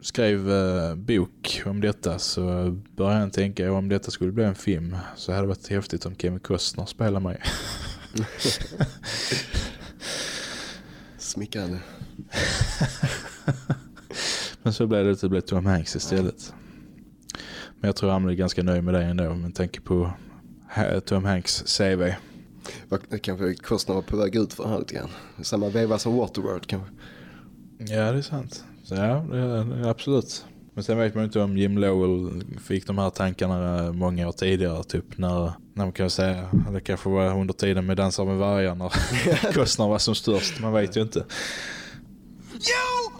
skrev eh, bok om detta så började han tänka om detta skulle bli en film så hade det varit häftigt om Kevin Costner spelade mig. Smickrande. Men så blev det att det blev Tom Hanks istället. Men jag tror han blev ganska nöjd med det ändå med tanke på Tom Hanks CV. Kanske Costner var på väg ut för här lite grann. Samma veva som Waterworld kanske. Ja, det är sant. Så ja, absolut. Men sen vet man inte om Jim Lowell fick de här tankarna många år tidigare. Typ när, när man kan säga, det kanske var under tiden med Dansar med vargar när kostnaden var som störst. Man vet ju inte. You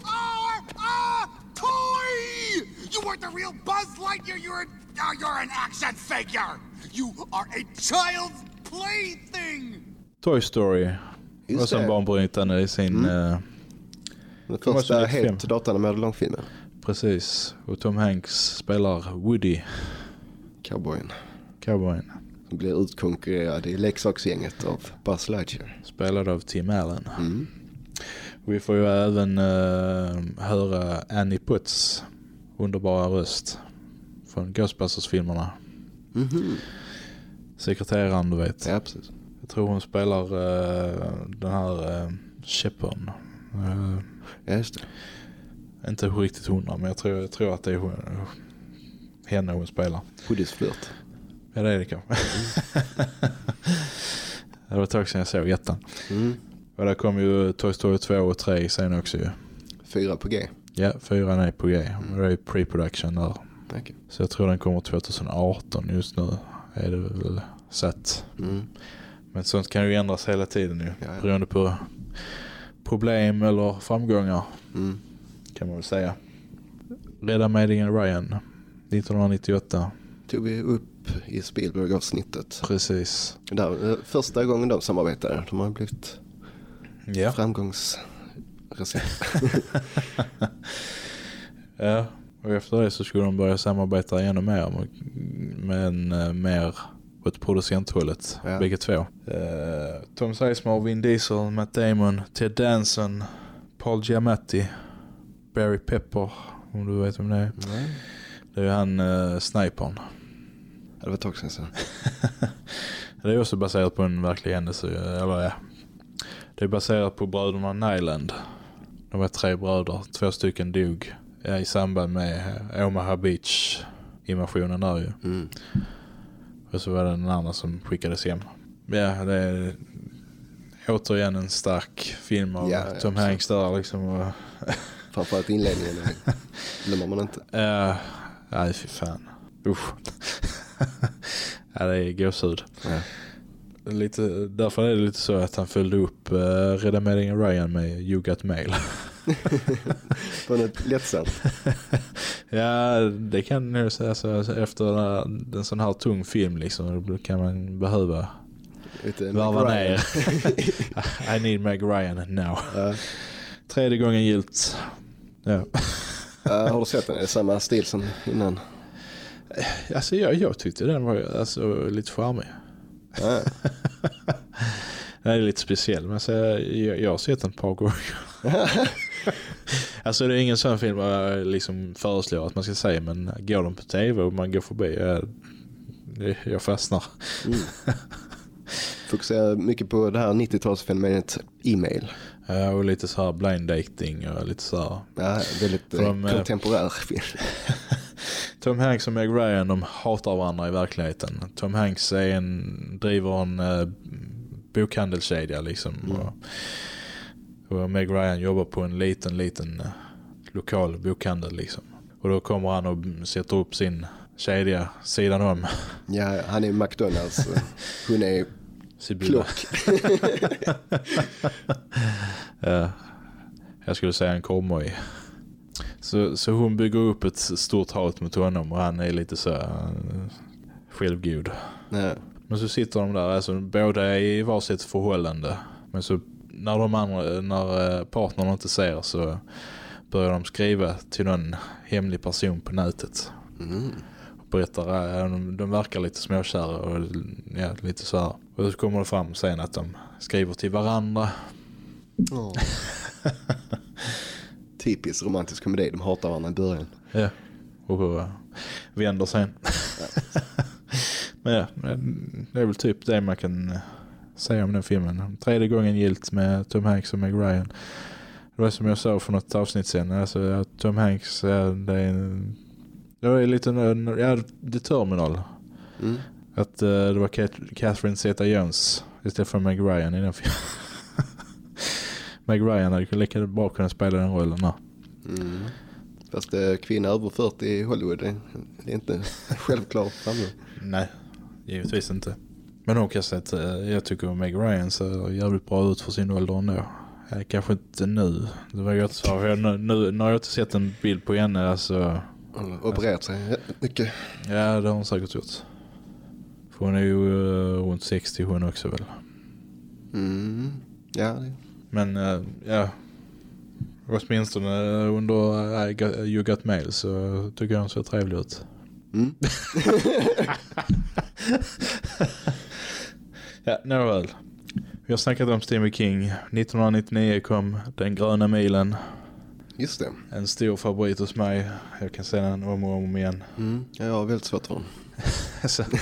are a toy! You weren't the real Buzz Lightyear. You're a, now you're an action figure. You are a child's plaything. Toy Story Just var som banbrytande i sin... eh, Den var första 95. helt datanimerade långfilmen. precis. Och Tom Hanks spelar Woody, Cowboyen. cowboyen. Som blir utkonkurrerad i leksaksgänget av Buzz Lightyear. Spelad av Tim Allen. Mm. Vi får ju även eh, höra Annie Putz underbara röst från Ghostbusters-filmerna. Mhm. Sekreteraren, du vet. Ja, precis. Jag tror hon spelar eh, den här uh, Shepard. Eh, Ja, just det. inte riktigt hundra, men jag tror, jag tror att det är hon, henne hon spelar. Woodys flört. Ja, det är det kanske. det var ett tag sedan jag såg ettan. Mm. Och där kom ju Toy Story 2 och 3 sen också ju. Fyra på G. Ja, fyran är på G. Det är pre-production där. Okej. Så jag tror den kommer 2018 just nu. Är det väl sett. Mm. Men sånt kan ju ändras hela tiden ju. Ja, ja. Beroende på problem eller framgångar Mm. kan man väl säga. Rädda Meningen Ryan 1998. Tog vi upp i Spielberg-avsnittet. Precis. Där, eh, första gången de samarbetade. De har blivit Ja. framgångsrecept. ja. Och efter det så skulle de börja samarbeta ännu mer. Men eh, mer åt producenthållet. Ja. Bägge två. Eh, Tom Sizemore, Vin Diesel, Matt Damon, Ted Danson, Paul Giamatti, Barry Pepper. Om du vet vem det är. Nej. Det är ju han uh, snipern. Det var ett tag sedan. sedan. Det är också baserat på en verklig händelse. Eller ja. Det är baserat på bröderna Nyland. De var tre bröder. Två stycken dog ja, i samband med eh, Omaha Beach invasionen där ju. Mm. Och så var det en annan som skickades hem. Ja, det är återigen en stark film av Ja, ja, Tom absolut. Hanks där liksom. Och, Framförallt inledningen glömmer man inte. ja, nej fy fan. Usch. ja, det är gåshud. Ja. Lite, därför är det lite så att han följde upp uh, Rädda Meningen Ryan med You Got Mail. På något lättsamt. ja, det kan jag säga. Så efter en sån här tung film liksom, kan man behöva varva ner. I need Meg Ryan now. Ja. Tredje gången gilt. Ja. Ja, har du sett den? Är det samma stil som innan? Alltså jag, jag tyckte den var alltså, lite charmig. Ja. Den är lite speciell men så jag, jag har sett den ett par gånger. alltså det är ingen sån film jag liksom föreslår att man ska säga men går de på tv och man går förbi jag, jag fastnar. Mm. Fokuserar mycket på det här 90-talsfenomenet e-mail. Ja, och lite så här blind dating och lite så här. Ja, väldigt de, eh, eh, kontemporär film. Tom Hanks och Meg Ryan de hatar varandra i verkligheten. Tom Hanks är en, driver en eh, bokhandelskedja liksom. Och, och Meg Ryan jobbar på en liten, liten eh, lokal bokhandel liksom. Och då kommer han och sätter upp sin kedja sidan om Ja, han är McDonalds. Hon är Sibylla. klock. Ja, jag skulle säga en korvmoj. Så, så hon bygger upp ett stort hat mot honom och han är lite så uh, självgod. Ja. Men så sitter de där, alltså båda är i varsitt förhållande. Men så när de andra, när eh, partnern inte ser så börjar de skriva till någon hemlig person på nätet. Mm. Och berättar, eh, de, de verkar lite småkära och ja, lite så här. Och så kommer det fram sen att de skriver till varandra. Åh. Typisk romantisk komedi. De hatar varandra i början. Ja, och uh, vänder sen. men ja, det är väl typ det man kan eh, säga om den filmen. Tredje gången gilt med Tom Hanks och Meg Ryan. Det var som jag sa för något avsnitt sen. Alltså Tom Hanks, ja, det är, en- det är lite, en- ja, The Terminal. Mm. Att eh, det var Cat- Catherine Zeta-Jones istället för Meg Ryan i den filmen. Meg Ryan hade lika bra kunnat spela den rollen där. Mm. Fast eh, kvinna över 40 i Hollywood, det, är inte självklart. Nej, givetvis inte. Men hon kan säga att eh, jag tycker Meg Ryan ser jävligt bra ut för sin ålder ändå. Eh, Kanske inte nu. Det var gott svar. Jag, nu, nu, när jag inte sett en bild på henne alltså, Hon har opererat sig mycket. Ja, det har hon säkert gjort. För hon är ju uh, runt 60 hon också väl. Mm. Ja, Men uh, ja, åtminstone under uh, I got, You Got Mail så tycker jag hon ser trevlig ut. mm. Ja, nåväl. Vi har snackat om Stephen King. 1999 kom Den gröna milen. Just det. En stor favorit hos mig. Jag kan säga den om och om igen. Mm. Ja, jag har väldigt svårt för den. Alltså,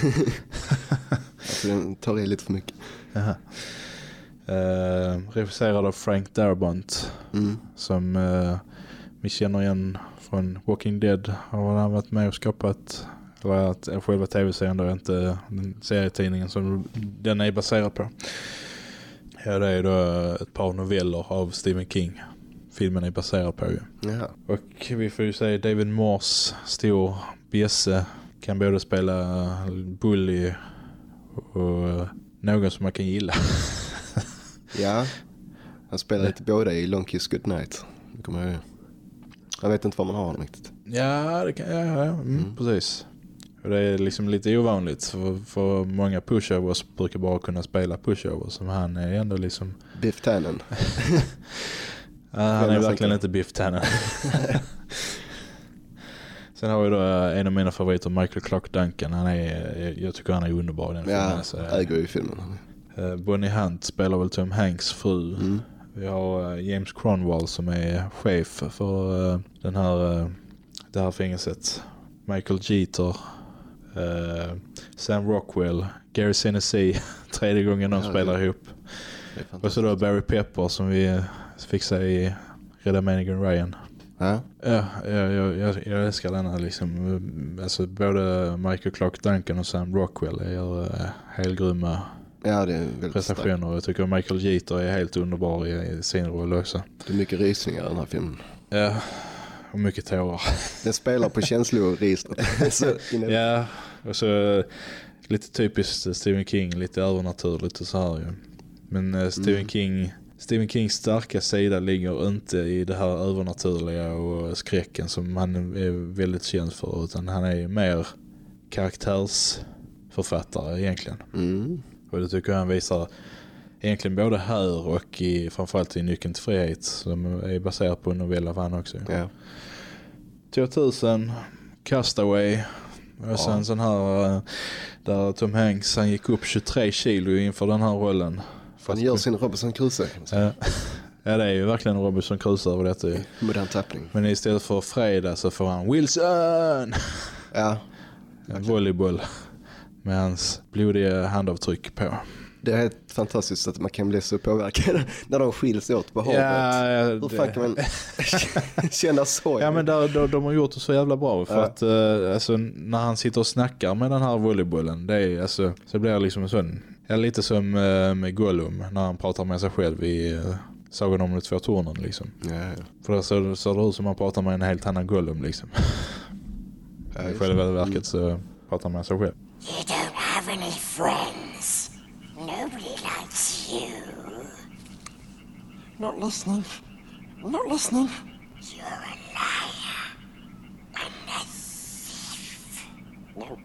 Alltså, den tar i lite för mycket. jaha. Eh, regisserad av Frank Darabont. Mm. Som eh, vi känner igen från Walking Dead. Har han varit med och skapat. Eller att själva tv-serien då, inte den serietidningen som den är baserad på. Ja, det är då ett par noveller av Stephen King. Filmen är baserad på ju. Ja. Och vi får ju säga David Morse, stor bjässe, kan både spela bully och någon som man kan gilla. ja. Han spelar lite båda i Long Kiss Goodnight. Det kommer jag ihåg. Jag vet inte vad man har honom riktigt. Ja, det kan, ja, ja mm, precis. Och det är liksom lite ovanligt för, för många pushovers brukar bara kunna spela pushovers som han är ändå liksom Biff Tannen. Ja, han är verkligen inte Biff Tannen. Sen har vi då eh, en av mina favoriter, Michael Clark Duncan. Han är, jag tycker han är underbar i den Ja, filmen. Så, äger ju filmen. eh, Bonnie Hunt spelar väl Tom Hanks fru. Mm. Vi har eh, James Cronwall som är chef för eh, den här, eh, det här fängelset. Michael Jeter, eh, Sam Rockwell, Gary Sinise, tredje gången de Ja, spelar det- ihop. Det Och så då Barry Pepper som vi fick se i Rädda Meningen Ryan. Ja. Ja, jag, jag, jag, jag älskar denna liksom. Alltså både Michael Clark Duncan och Sam Rockwell gör uh, helgrymma ja, det är väldigt prestationer. Jag tycker Michael Jeter är helt underbar i, i sin roll också. Det är mycket rysningar i den här filmen. Ja, och mycket tårar. Den spelar på känsloregistret. Ja, och så lite typiskt Stephen King, lite övernaturligt och så här ju. Men eh, Stephen Mm. King Stephen Kings starka sida ligger inte i det här övernaturliga och skräcken som han är väldigt känd för utan han är mer karaktärsförfattare egentligen. Mm. Och det tycker jag han visar egentligen både här och i, framförallt i Nyckeln till frihet som är baserat på en novell av han också. Ja. 2000, Castaway. Och sen Ja. sån här eh, där Tom Hanks han gick upp 23 kilo inför den här rollen. För Han gör sin Robinson Crusoe. Ja. ja, det är ju verkligen Robinson Crusoe över detta. Modern tappning. Men istället för fredag så får han Wilson! Ja. En volleyboll med hans blodiga handavtryck på. Det är helt fantastiskt att man kan bli så påverkad när de skiljs åt på havet. Ja, ja, Hur det- fan kan man känna sorg? Ja men där, de, de har gjort det så jävla bra för Ja. att eh, alltså, när han sitter och snackar med den här volleybollen det är alltså, så blir det liksom en sån, ja, lite som eh, med Gollum när han pratar med sig själv i uh, Sagan om de två tornen liksom. Ja, ja. För då ser, ser det ut som man pratar med en helt annan Gollum liksom. Ja, I själva det. verket så pratar man med sig själv. You don't have any friends. Nobody likes you. Not listening. Not listening. You're a liar. And a thief. No.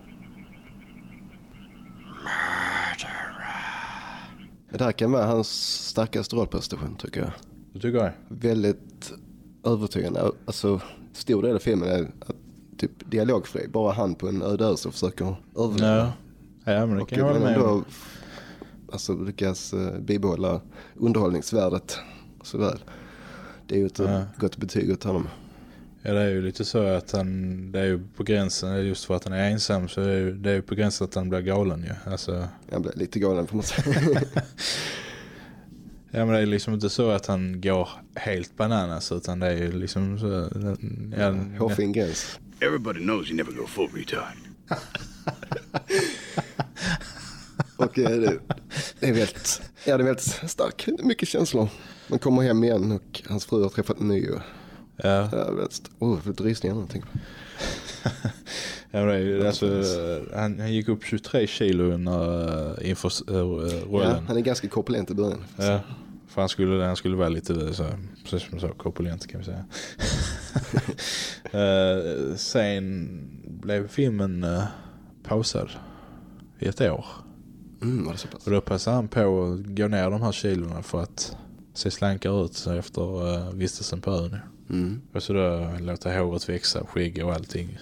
Det här kan vara hans starkaste rollprestation tycker jag. Du tycker jag? Väldigt övertygande. Alltså, stor del av filmen är att, typ dialogfri. Bara han på en öde ö som försöker överleva. Ja. ja men det Och kan jag hålla med om. Alltså, lyckas eh, bibehålla underhållningsvärdet så väl. Det är ju ett Ja. gott betyg åt honom. Ja det är ju lite så att han, det är ju på gränsen, just för att han är ensam så är det, ju- det är ju på gränsen att han blir galen ju. Alltså, Jag blev lite galen får man säga. Ja men det är liksom inte så att han går helt bananas utan det är ju liksom så... Ja, Hårfin gräns. Everybody knows you never go full retard. Och eh, det, det är väldigt, ja, det är väldigt stark, mycket känslor. Man kommer hem igen och hans fru har träffat en ny. Och, ja, ja, oh, jag får rysningar när jag tänker på det. ja alltså, han, han gick upp 23 kilo under, uh, inför uh, Ja, rollen. han är ganska korpulent i början. Ja, för han skulle, han skulle vara lite så, precis som sa, korpulent kan vi säga. uh, sen blev filmen uh, pausad i ett år. Mm, var det så pass? Och då passade han på att gå ner de här kilorna för att se slankare ut efter uh, vistelsen på ön. Mm. Och så då låta håret växa, skägg och allting.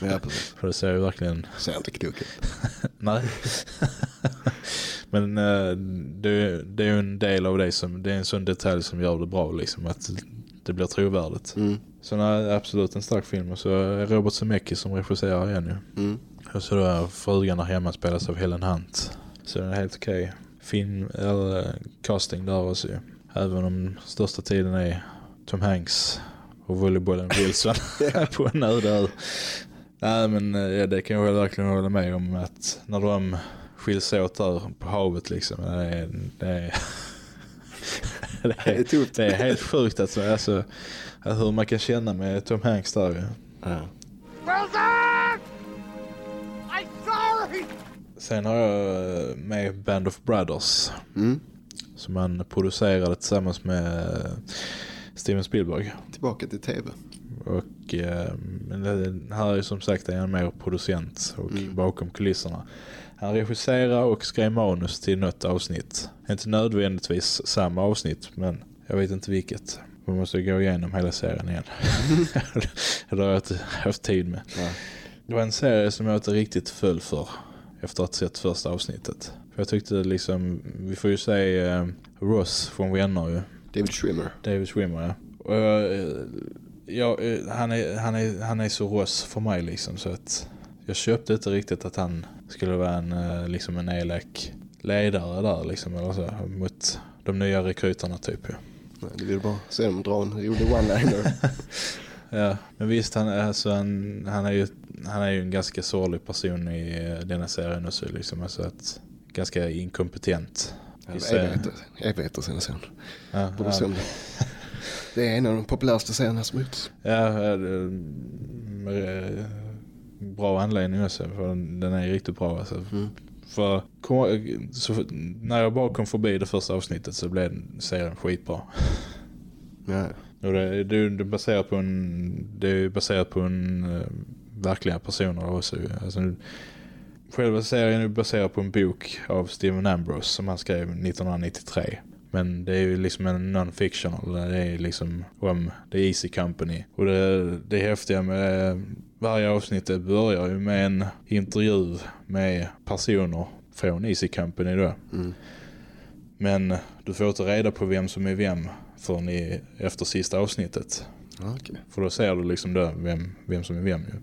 Ja, precis. För det ser ju verkligen... Ser inte klok ut. Nej. Men eh, det, det är ju en del av det som... Det är en sån detalj som gör det bra liksom. Att det blir trovärdigt. Mm. Så nej, absolut en stark film. Och så är Robert Zemeckis som regisserar igen ju. Mm. Och så då frugan där hemma spelas av Helen Hunt. Så den är helt okej. Film, eller casting där också ju. Även om största tiden är Tom Hanks och volleybollen Wilson på en öde. Nej men eh, ja, det kan jag väl verkligen hålla med om att när de skiljs åt där på havet liksom. Det är, det är, det är det är helt sjukt alltså, alltså att hur man kan känna med Tom Hanks där ju. Ja. Wilson! Sen har jag eh, med Band of Brothers Mm. som han producerade tillsammans med eh, Steven Spielberg. Tillbaka till tv. Och eh, men här är som sagt är han mer producent och bakom kulisserna. Han regisserar och skrev manus till något avsnitt. Inte nödvändigtvis samma avsnitt men jag vet inte vilket. Man måste gå igenom hela serien igen. det har jag inte haft tid med. Ja. Det var en serie som jag inte riktigt föll för efter att ha sett första avsnittet. För jag tyckte liksom, vi får ju se eh, Ross från Vänner ju. David Schwimmer. David Schwimmer, ja. Och jag, eh, jag, eh, han, är, han, är, han är så Ross för mig liksom så att jag köpte inte riktigt att han skulle vara en, eh, liksom en elak ledare där liksom eller så, mot de nya rekryterna typ. Ja. Nej, Du vill bara se dem dra en rolig one-liner. Ja, men visst han, alltså, han, han, är ju, han är ju en ganska sorglig person i eh, denna serien också liksom, alltså att ganska inkompetent. Evigheter, sen sen. Ja, Borde se ja, om det. Är en av de populäraste serierna som gjorts. ja, eh, bra anledning också för den, den är riktigt bra alltså. För kom, så, när jag bara kom förbi det första avsnittet så blev serien skitbra. Ja. Och det, det, det baserat på en det är baserat på en uh, verkliga personer också. Alltså, själva serien är baserad på en bok av Stephen Ambrose som han skrev 1993. Men det är ju liksom en non-fictional. Det är liksom om The Easy Company. Och det, det häftiga med varje avsnitt det börjar ju med en intervju med personer från Easy Company då. Men du får inte reda på vem som är vem förrän i, efter sista avsnittet. Okej. För då ser du liksom då vem, vem som är vem ju.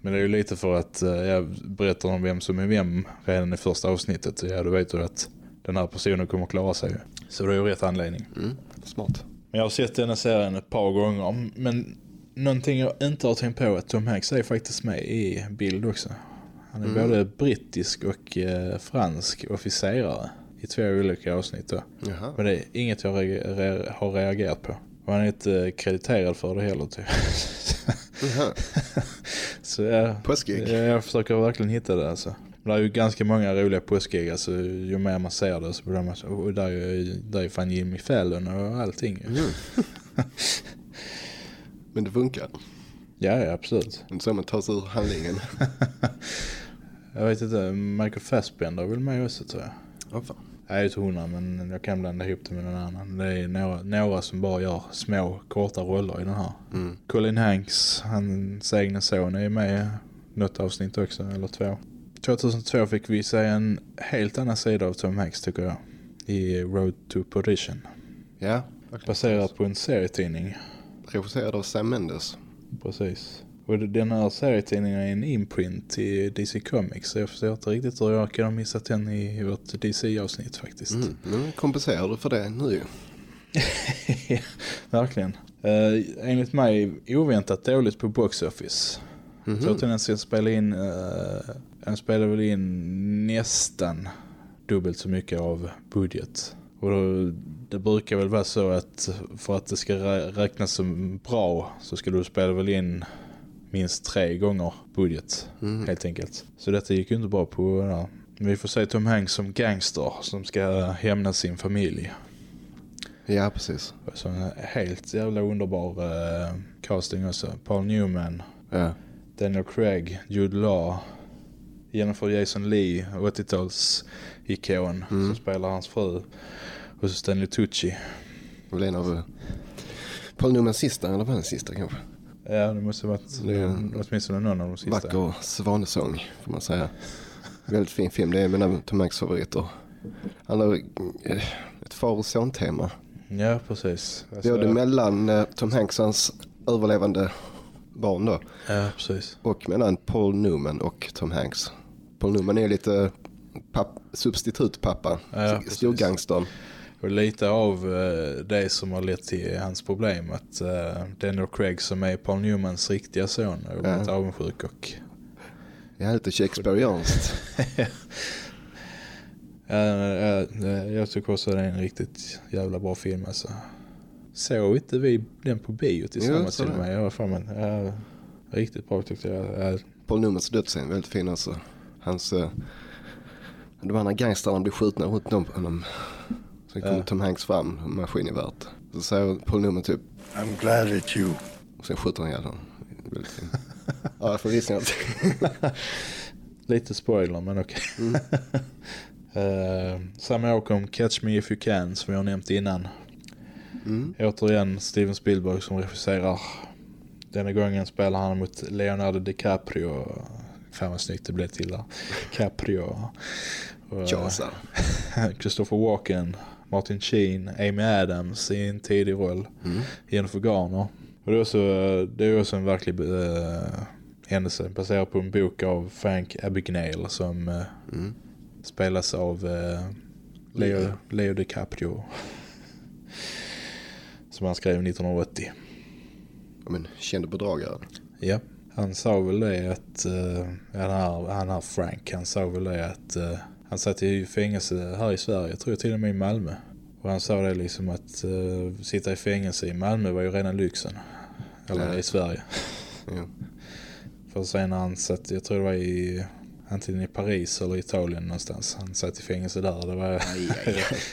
Men det är ju lite för att eh, jag berättar om vem som är vem redan i första avsnittet. Ja, då vet du att den här personen kommer klara sig. Så det är ju rätt anledning. Mm, smart. Men jag har sett den här serien ett par gånger. Men någonting jag inte har tänkt på är att Tom Hanks är faktiskt med i bild också. Han är både brittisk och eh, fransk officerare i två olika avsnitt. Då. Jaha. Men det är inget jag re- re- har reagerat på. Och han är inte eh, krediterad för det heller. Typ. Så jag, jag, jag försöker verkligen hitta det alltså. Det är ju ganska många roliga påskägg alltså, ju mer man ser det så blir man så, och där är där är fan Jimmy Fallon och allting. Mm. Men det funkar. Ja, ja, absolut. Inte så man tar sig ur handlingen. Jag vet inte, Michael Fassbender väl med också tror jag. Åh fan. Är inte hundra men jag kan blanda ihop det med någon annan. Det är några, några som bara gör små, korta roller i den här. Mm. Colin Hanks, hans egna son är med i något avsnitt också, eller två. 2002 fick vi se en helt annan sida av Tom Hanks tycker jag. I Road to Perdition. Ja. Baserat på en serietidning. Regisserad av Sam Mendes. Precis. Och den här serietidningen är en imprint till DC Comics. Så jag förstår inte riktigt hur jag kan ha missat den i vårt DC-avsnitt faktiskt. Mm. Men kompenserar du för det nu ju? Ja, Verkligen. Uh, enligt mig oväntat dåligt på box office. Mhm. Så att den ska spela in, uh, den spelar väl in nästan dubbelt så mycket av budget. Och då, det brukar väl vara så att för att det ska rä- räknas som bra så ska du spela väl in minst tre gånger budget helt enkelt. Så detta gick ju inte bra på ja. Vi får se Tom Hanks som gangster som ska hämna sin familj. Ja, precis. Så en helt jävla underbar eh, casting också. Paul Newman, Ja. Daniel Craig, Jude Law, Jennifer Jason Lee, 80-tals ikon som spelar hans fru. Och så Stanley Tucci. Var en av Paul Newmans sista, eller var den sista kanske? Ja, det måste ha varit Det eh, åtminstone någon av de sista. Vacker svanesång får man säga. Väldigt fin film, det är mina Tom Hanks favoriter. Han har eh, ett far och son-tema. Ja, precis. Alltså, Både mellan eh, Tom Hanks och hans överlevande barn då. Ja, precis. Och mellan Paul Newman och Tom Hanks. Paul Newman är lite papp, substitutpappa. Ja. Storgangstern. Och lite av eh, det som har lett till hans problem att eh, Daniel Craig som är Paul Newmans riktiga son är Ja. lite avundsjuk och Ja, lite Shakespeareanskt. Ja, ja, ja, jag tycker också att det är en riktigt jävla bra film alltså. Såg inte vi den på bio tillsammans till det. med? Jag var fan, men, ja, riktigt bra tyckte jag. Ja, Paul Newmans dödsscen, väldigt fin alltså. Hans... Eh, de andra gangstrarna blir skjutna runt om honom. Sen kommer Ja. Tom Hanks fram, maskingevärt. Så säger Paul Newman typ, I'm glad it's you. och sen skjuter han ihjäl honom. Ja, jag får visningar. lite spoiler men okej. Eh, samma år kom Catch Me If You Can som jag nämnt innan. Mm. Återigen Steven Spielberg som regisserar. Denna gången spelar han mot Leonardo DiCaprio. Fan vad snyggt det blev till där. Caprio. Och, eh. Christopher Walken, Martin Sheen, Amy Adams i en tidig roll. Jennifer Garner. Och det är också, det är också en verklig uh, händelse baserad på en bok av Frank Abagnale som eh, spelas av eh, Leo, Leo DiCaprio. Som han skrev 1980. Ja, men känd bedragare. Ja, han sa väl det att uh, han, här, han här Frank, han sa väl det att uh, han satt i fängelse här i Sverige, jag tror till och med i Malmö. Och han sa det liksom att uh, sitta i fängelse i Malmö var ju redan lyxen. Eller Ja. i Sverige. Ja. För sen när han satt, jag tror det var i antingen i Paris eller Italien någonstans. Han satt i fängelse där. Det var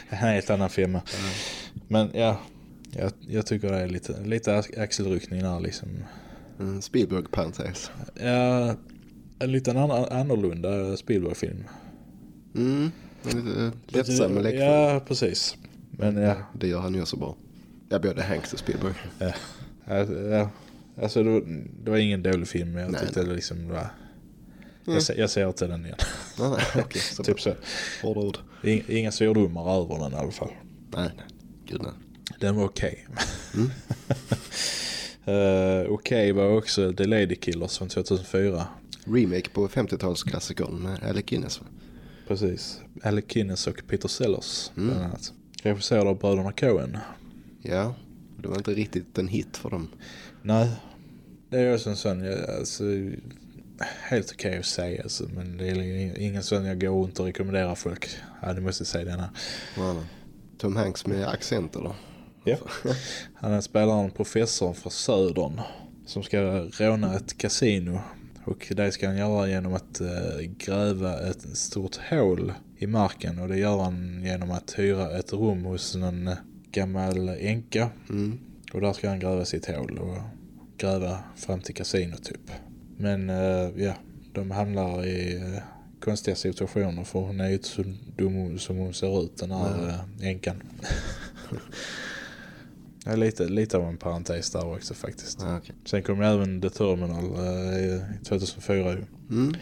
en helt annan femma. Men ja, jag, jag tycker det är lite, lite axelryckning där liksom. En Spielberg-parentes. Ja, en liten annan, annorlunda Spielberg-film. Mm. Lite lättsam och lekfull. Ja, precis. Men ja, Det gör han ju så bra. Jag både Hanks och Spielberg. ja, ja, ja. Alltså det var, ingen dålig film. men Jag Nej, tyckte det liksom var... Jag, ser, jag ser inte den igen. Nej, nej, okej. så typ så. Hårda ord. Ing- Inga svordomar över den i alla fall. Nej, nej. Gud nej. Den var okej. Eh, okej var också The Lady Killers från 2004. Remake på 50-talsklassikern med Alec Guinness. va? Precis. Alec Guinness och Peter Sellers Mm. bland annat. Regisserad av bröderna Coen. Ja, det var inte riktigt en hit för dem. Nej, det är också en sån, alltså, helt okej att säga alltså, men det är ingen sån jag går runt och rekommenderar folk. Ja, du måste säga denna. Ja, Tom Hanks med accent eller? Ja. Han spelar en professor från Södern som ska råna ett kasino. Och det ska han göra genom att eh, gräva ett stort hål i marken. Och det gör han genom att hyra ett rum hos en eh, gammal änka. Mm. Och där ska han gräva sitt hål och gräva fram till kasino typ. Men eh, ja, de hamnar i konstiga situationer för hon är ju inte så dum som hon ser ut den här eh, änkan. ja, lite, lite av en parentes där också faktiskt. Ja, okej. Sen kom ju även The Terminal eh, i 2004 ju. Mm.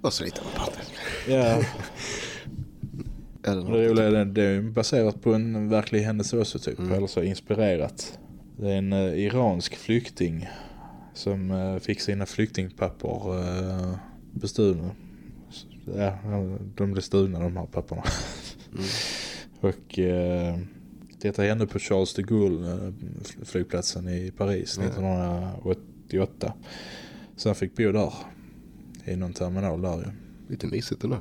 Och så lite parentes. Ja, Eller och det roliga är att det är baserat på en verklig händelse också typ. Mm. Eller så inspirerat. Det är en eh, iransk flykting som eh, fick sina flyktingpapper eh, bestulna. Ja, de blev stulna de här papperna. Mm. och eh, detta hände på Charles de Gaulle eh, fl- flygplatsen i Paris Ja. 1988. Så han fick bo där. I någon terminal där ju. Lite mysigt ändå.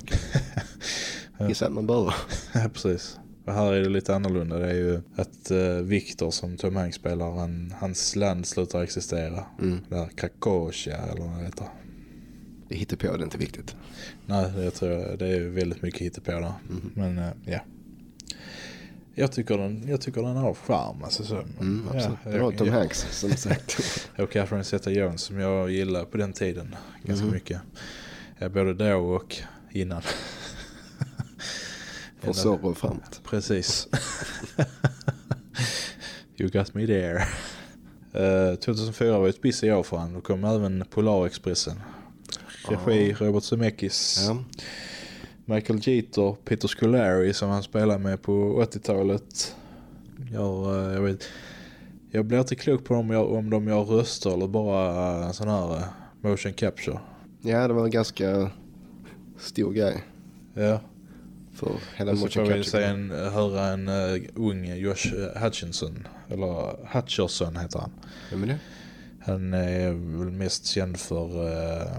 Att man behöver. Ja, precis. Och här är det lite annorlunda. Det är ju att uh, Victor som Tom Hanks spelar, han, hans land slutar existera. Mm. Där Krakosia eller vad det heter. Det hittar på, det är inte viktigt. Nej, det tror jag. Det är väldigt mycket hittepå där. Mhm. Men eh, ja. Jag tycker den, jag tycker den har charm. Alltså, så. Mm, absolut. Ja, har Tom jag, Hanks som sagt. och Catherine Zeta-Jones som jag gillade på den tiden ganska Mhm. mycket. Ja, både då och innan. Från Zorro och framåt. Precis. you got me there. Eh, 2004 var ett busy år för han. Då kom även Polarexpressen. Regi Robert Zemeckis. Ja. Michael Jeter, Peter Scolari som han spelade med på 80-talet. Jag, eh, jag, vet, jag blir inte klok på om, jag, om de gör röster eller bara uh, sån här eh, motion capture. ja, det var en ganska stor grej Ja. för hela Och så får motion vi se capture. en, höra en uh, ung Josh eh, Hutchinson. Eller Hutcherson heter han. Vem är det? Han är väl mest känd för uh,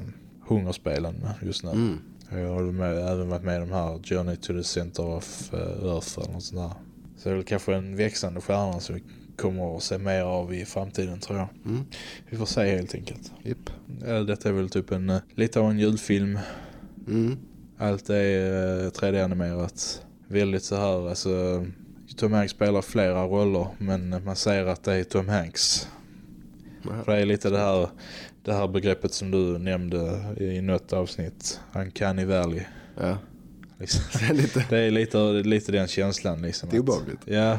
hungerspelen just nu. Mm. Jag har med, även varit med i de här Journey to the Center of eh, Earth eller något sånt där. Så det är väl kanske en växande stjärna som vi kommer att se mer av i framtiden tror jag. Mm. Vi får se helt enkelt. Ja, Detta är väl typ en, eh, lite av en julfilm. Mm. Allt är eh, 3D-animerat. Väldigt så här, alltså Tom Hanks spelar flera roller men man ser att det är Tom Hanks. För det är lite det här, det här begreppet som du nämnde i något avsnitt. Uncanny Valley. Ja. Liksom. Det är lite Det lite, den känslan liksom. Det är att- obehagligt. Ja.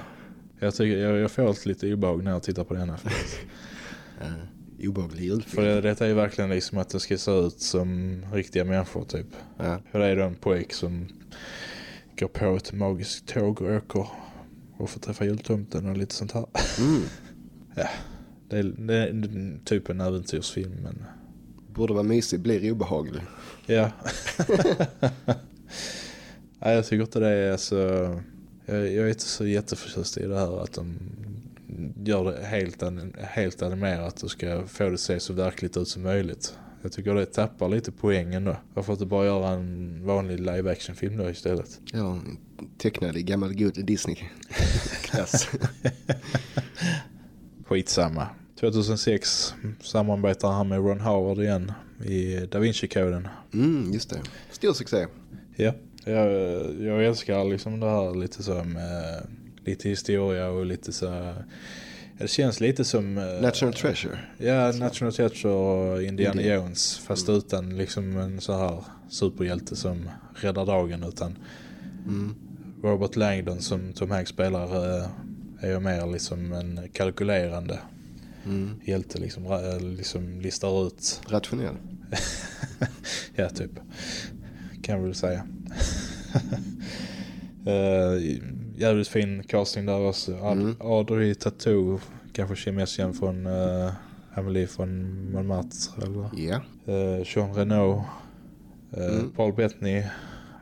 Jag, tycker, jag, jag får lite obehag när jag tittar på denna. För, uh, obehaglig julfilm. för det, detta är verkligen liksom att det ska se ut som riktiga människor typ. Ja. Det är då en pojk som går på ett magiskt tåg och åker och får träffa jultomten och lite sånt här. Mm. Det är, det är typ en äventyrsfilm men Borde vara mysig, blir obehaglig. ja. Nej, jag tycker inte det är så... Jag, jag är inte så jätteförtjust i det här att de gör det helt, helt animerat och ska få det att se så verkligt ut som möjligt. Jag tycker det tappar lite poängen då. Varför inte bara göra en vanlig live action film då istället? Ja, tecknad i gammal god Disney-klass. Skitsamma. 2006 samarbetar han med Ron Howard igen i Da Vinci-koden. mm, just det. Stor succé. Ja, jag, jag älskar liksom det här lite som eh, lite historia och lite så det känns lite som eh, National Treasure. Ja, National Treasure och Indiana Indiana. Jones fast utan liksom en så här superhjälte som räddar dagen utan Mm. Robert Langdon som Tom Hanks spelar eh, är ju mer liksom en kalkylerande Mm. hjälte liksom, ra- liksom listar ut Rationell. ja, typ. Kan väl säga. uh, jävligt fin casting där också. Ad- Mm. Audrey Tattoo kanske igen från uh, Amelie från Montmartre eller Ja. eh, Jean Reno, eh, Mm. Paul Bettany,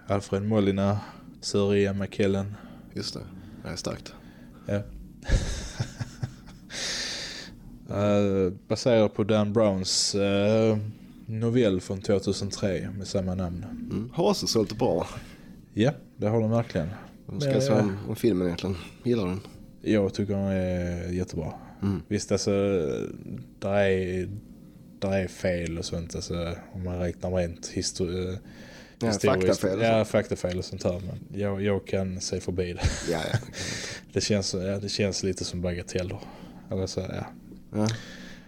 Alfred Molina, Sir Ian McKellen. Just det. Det är starkt. Ja. Eh, baserad på Dan Browns eh, novell från 2003 med samma namn. Mm. Har också sålt bra. Ja, det har de verkligen. Vad ska jag säga eh, om, om filmen egentligen? Gillar den? Jag tycker den är jättebra. Mm. Visst, alltså, där är, där är fel och sånt. Alltså, om man räknar rent histori- Ja, faktafel Ja, faktafel och sånt här. Men jag, jag kan se förbi det. Ja, ja. Det känns, ja, det känns lite som bagateller. Eller så, ja. ja.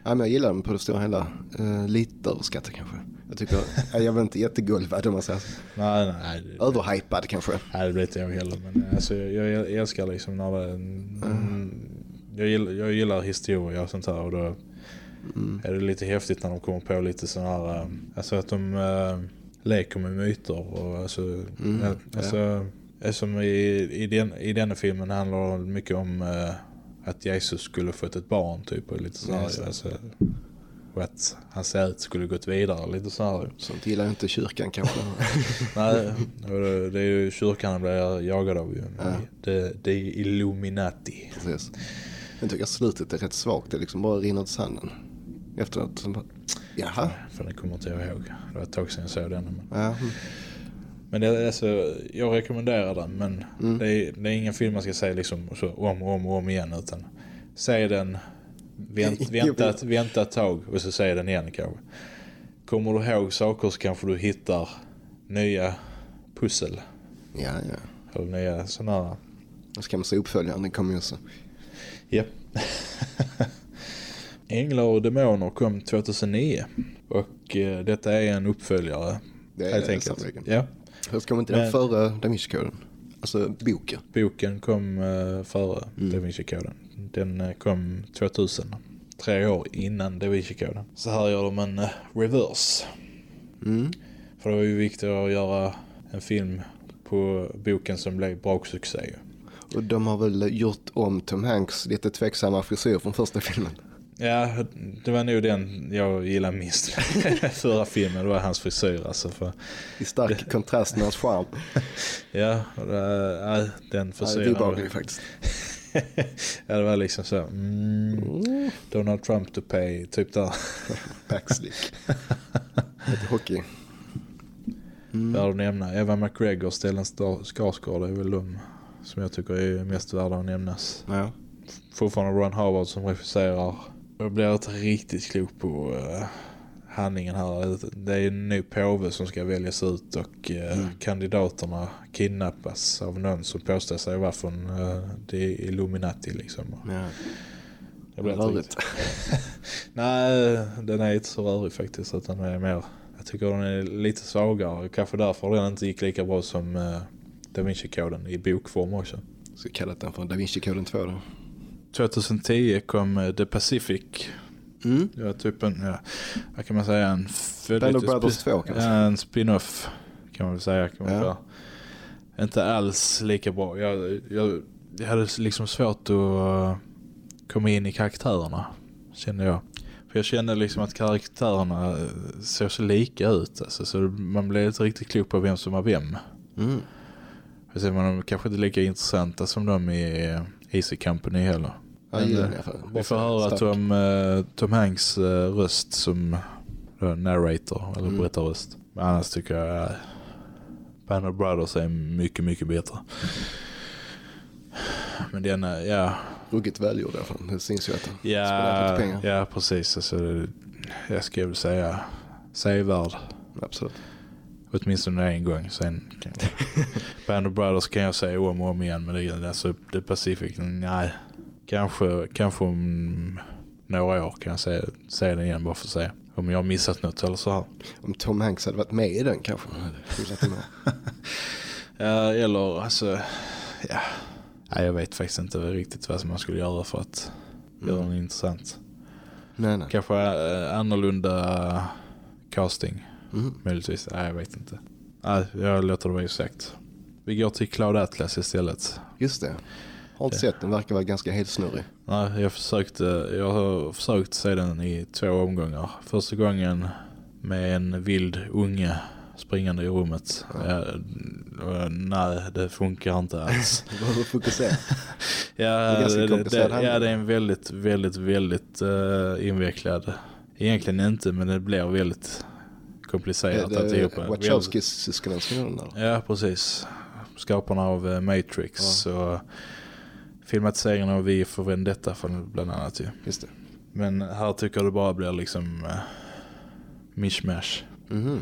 ja men jag gillar den på det stora hela. Uh, lite överskattad kanske. Jag tycker, ja, jag var inte jättegolvad om man säger så. Nej, nej, Överhypad kanske. Nej, det blir inte jag heller. Men alltså, jag, jag älskar liksom när det... Mm, jag, gillar, jag gillar historia och sånt här. Och då är det lite häftigt när de kommer på lite sådana här... eh, Alltså att de leker med myter. Och alltså, Mm, ja, alltså, eh, Som i, i, den, i denna filmen handlar det mycket om eh, att Jesus skulle fått ett barn typ. Och lite sådär. Det. Alltså, och att hans säd skulle gått vidare. Lite sådär. Sånt gillar inte kyrkan kanske. Nej, det det är ju kyrkan han blir jagad av ju. Det, det är Illuminati. Precis. Jag tycker att slutet är rätt svagt. Det liksom bara rinner åt sanden. Efter att, så bara, jaha. För det kommer inte jag ihåg. Det var ett tag sedan jag såg den. Men, Ja, mm. men det, är alltså, jag rekommenderar den. Men Mm. det, är, det är ingen film man ska säga liksom så om och om om igen. Utan säg den, vänt, vänta, ett- vänta ett tag och så säg den igen kanske. Kommer du ihåg saker så kanske du hittar nya pussel. ja, ja. Eller nya sådana här ska man se uppföljaren. Den kommer ju också. Ja. Änglar och demoner kom 2009. Och eh, detta är en uppföljare. Det är helt det enkelt. Ja. Hur ska man inte Men- den före Da Vinci-koden? Alltså boken. Boken kom eh, före Da Vinci-koden. Den eh, kom 2000. Tre år innan Da Vinci-koden. Så här gör de en eh, reverse. Mm. För det var ju viktigt att göra en film på boken som blev braksuccé. Och de har väl gjort om Tom Hanks lite tveksamma frisyr från första filmen. Ja, det var nog den jag gillade minst. Förra filmen, det var hans frisyr alltså. För I stark kontrast med hans charm. Ja, det, ja, den Ja, frisyren. det är obehagligt faktiskt. ja, det var liksom så. Mm, Donald Trump to pay, typ där. Backslick. Lite hockey. Mm. Värd att nämna. Eva McGregor, Stellan Skarsgård är väl de som jag tycker är mest värda att nämnas. Ja. Fortfarande Ron Howard som regisserar. Jag blir inte riktigt klok på uh, handlingen här. Det är en ny påve som ska väljas ut och eh, kandidaterna kidnappas av någon som påstår sig vara från uh, det Illuminati liksom. ja. Jag blir Rörigt. Nej, den är inte så rörig faktiskt. Utan den är mer, jag tycker den är lite svagare. Kanske därför den inte gick lika bra som uh, Da Vinci-koden i bokform också. Ska kalla den för Da Vinci-koden 2 då. 2010 kom eh, The Pacific. Mm. Det var typ en, ja, vad kan man säga, en Band of Brothers spi- 2 kanske. Ja, en spin-off kan man väl säga. Kan man Ja. säga. Inte alls lika bra. Jag, jag, jag hade liksom svårt att uh, komma in i karaktärerna, kände jag. För jag kände liksom att karaktärerna eh, såg så lika ut. Alltså, så man blev inte riktigt klok på vem som var vem. Mm. Ser man de kanske inte lika intressanta som de i eh, Easy Company heller. Jag Men, gillar eh, fall. Vi får höra Stark. Tom, eh, Tom Hanks eh, röst som då, narrator eller Mm. berättarröst. Men annars tycker jag Band of Brothers är mycket, mycket bättre. Men den, är- ja, Ruggigt välgjord i alla fall. Det syns ju att ja, pengar. ja precis. Alltså, det- jag skulle väl säga sevärd. Absolut. Åtminstone en gång. Sen Band of Brothers kan jag säga om och om igen. Men det, alltså, The Pacific, nej. Kanske, kanske om några år kan jag säga, säga den igen bara för att se. Om jag har missat något eller så här. Om Tom Hanks hade varit med i den kanske. Ja, eller alltså, ja. Nej, jag vet faktiskt inte riktigt vad som man skulle göra för att göra den intressant. nej, nej. Kanske äh, annorlunda casting. Mm. Möjligtvis. Nej, jag vet inte. Nej, jag låter det vara sagt. Vi går till Cloud Atlas istället. Just det. Har inte sett den, verkar vara ganska helt snurrig. Nej, jag försökte, jag har försökt se den i två omgångar. Första gången med en vild unge springande i rummet. Ja, och nej, det funkar inte alls. Vad fokusera? Ja, det, det, handling. ja, det är en väldigt, väldigt, väldigt uh, invecklad. Egentligen inte, men det blir väldigt komplicerat det alltihopa. Wachowskis syskonen som gör den där? Ja, precis. Skaparna av eh, Matrix och filmatiseringen av Vi för Vendetta bland annat ju. Just det. Men här tycker jag det bara blir liksom uh, mishmash. Mhm.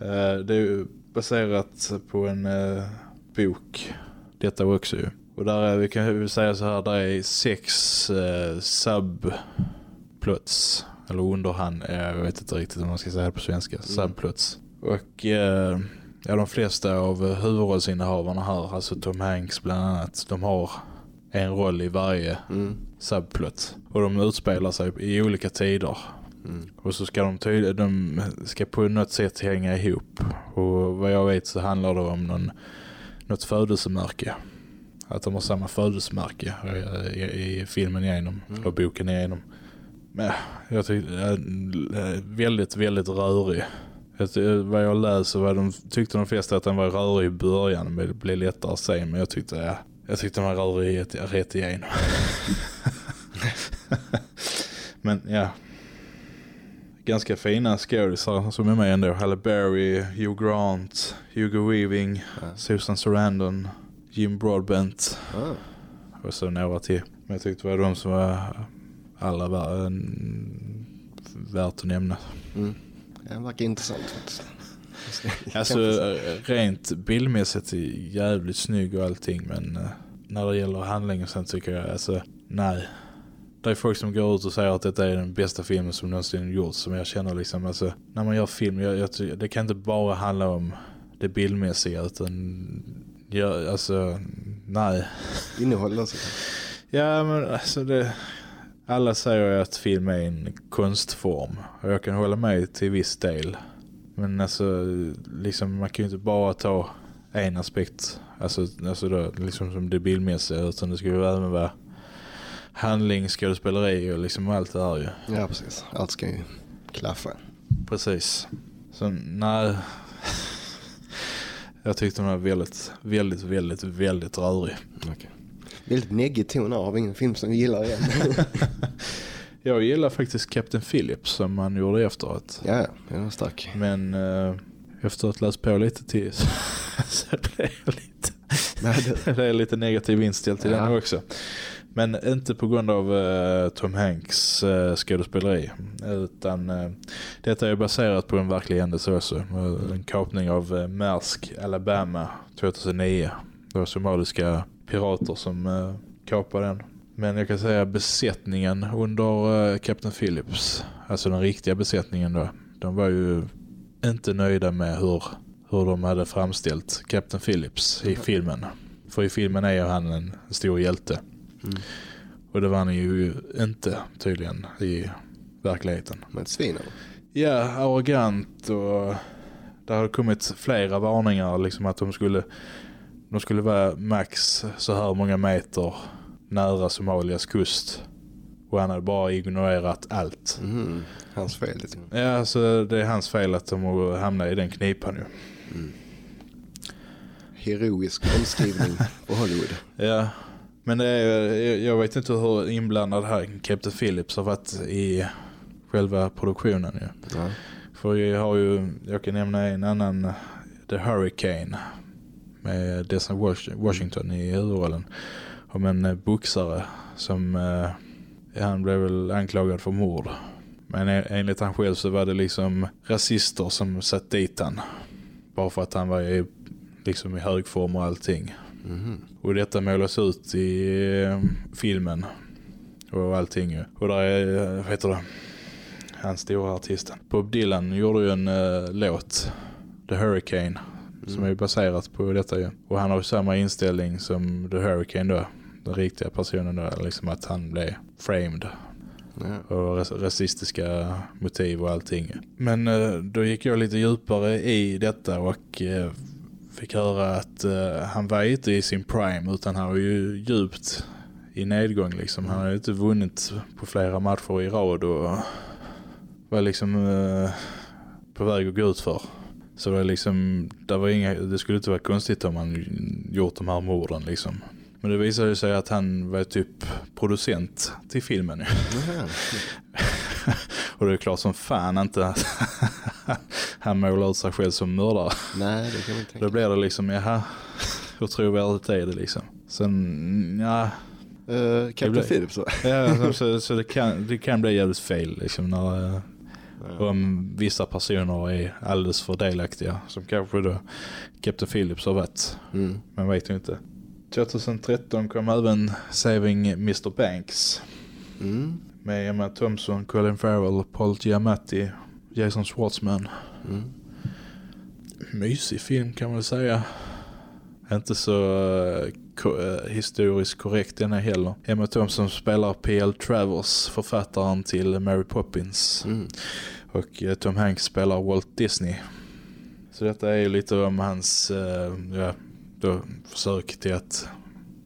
Eh, det är baserat på en eh, bok. Detta också ju. Och där är, vi kan säga så här, där är sex uh, subplots. Eller underhand, jag vet inte riktigt om man ska säga det på svenska. Subplots. Och eh, ja, de flesta av eh, huvudrollsinnehavarna här, alltså Tom Hanks bland annat, de har en roll i varje Mm. subplot. Och de utspelar sig i olika tider. Mm. Och så ska de tydligen, de ska på något sätt hänga ihop. Och vad jag vet så handlar det om någon, något födelsemärke. Att de har samma födelsemärke i, i, i filmen igenom, eller boken igenom. Men jag tyckte äh, väldigt, väldigt rörig. Jag ty- Vad jag läser vad de tyckte de flesta att den var rörig i början men det blev lättare att se. Men jag tyckte, ja, jag tyckte den var rörig rätt- rätt igenom. men ja, ganska fina skådisar som är med ändå. Halle Berry, Hugh Grant, Hugo Weaving, Susan Sarandon, Jim Broadbent Ah. och så några till. Men jag tyckte det var de som var alla värt att nämna. Mm. Ja, det verkar intressant faktiskt. Alltså rent bildmässigt är jävligt snygg och allting men eh, när det gäller handlingen sen tycker jag alltså nej. Det är folk som går ut och säger att detta är den bästa filmen som någonsin gjorts som jag känner liksom alltså när man gör film jag, jag, det kan inte bara handla om det bildmässiga utan ja, alltså nej. Innehåll också. Ja men alltså det alla säger att film är en konstform och jag kan hålla med till viss del. Men alltså liksom man kan ju inte bara ta en aspekt alltså, alltså då, liksom som det bildmässiga utan det ska ju även vara handling, skådespeleri och liksom allt det här ju. Ja, precis. Allt ska ju klaffa. Precis. Så nej. Jag tyckte den var väldigt, väldigt, väldigt, väldigt rörig. Okej. Väldigt neggig ton av ingen film som vi gillar igen. Jag gillar faktiskt Captain Phillips som man gjorde efteråt. ja, den var stark. Men eh, efter att läst på lite till så, så blev jag lite, Nej, det, är lite negativ inställd till Ja. den också. Men inte på grund av eh, Tom Hanks uh, skådespeleri. Utan eh, detta är baserat på en verklig händelse också. Eh, En kapning av uh, Maersk, Alabama 2009. Det var somaliska pirater som uh, kapade den. Men jag kan säga besättningen under eh, Captain Phillips, alltså den riktiga besättningen då, de var ju inte nöjda med hur, hur de hade framställt Captain Phillips i filmen. För i filmen är ju han en stor hjälte. Och det var han ju inte tydligen i verkligheten. men svin? Ja, arrogant och det har kommit flera varningar liksom att de skulle de skulle vara max så här många meter nära Somalias kust. Och han hade bara ignorerat allt. Mhm. Hans fel lite. Ja, så det är hans fel att de hamnar i den knipan ju. Heroisk omskrivning på Hollywood. Ja, men det är, jag- vet inte hur inblandad här Captain Phillips har varit i själva produktionen ju. Ja. För jag har ju, jag kan nämna en annan, The Hurricane med Wash- Washington i huvudrollen. Om en eh, boxare som, eh, han blev väl anklagad för mord. Men en- enligt han själv så var det liksom rasister som satt dit han. Bara för att han var i, liksom i hög form och allting. Mhm. Och detta målas ut i eh, filmen och allting. Och där är, eh, vad heter det, han stora artisten. Bob Dylan gjorde ju en eh, låt, The Hurricane, som är baserat på detta ju. Och han har ju samma inställning som The Hurricane då, den riktiga personen då, liksom att han blev framed Ja. och ras- rasistiska motiv och allting. Men eh, då gick jag lite djupare i detta och eh, fick höra att eh, han var inte i sin prime utan han var ju djupt i nedgång liksom. Han hade inte vunnit på flera matcher i rad och var liksom på väg att gå ut för. Så det, var liksom, det, var inga, det skulle inte vara konstigt om han gjort de här morden liksom. Men det visade sig att han var typ producent till filmen. Nähä. och det är klart som fan inte att han målar ut sig själv som mördare. Nej, det kan man tänka. Då blir det liksom, jaha, hur trovärdigt är det liksom? Sen, ja, Uh, Captain blir- Phillips va? ja så, så, så det, kan, det kan bli jävligt fel liksom när, eh, om vissa personer är alldeles för delaktiga. Som kanske då Captain Phillips har varit. Mm. Man vet ju inte. 2013 kom även Saving Mr. Banks Mm. med Emma Thompson, Colin Farrell, Paul Giamatti, Jason Schwartzman. Mm. Mysig film kan man säga. Inte så eh, ko- eh, historiskt korrekt den är heller. Emma Thompson spelar P.L. Travers, författaren till Mary Poppins. Mm. Och eh, Tom Hanks spelar Walt Disney. Så detta är ju lite om hans ja, då, försök till att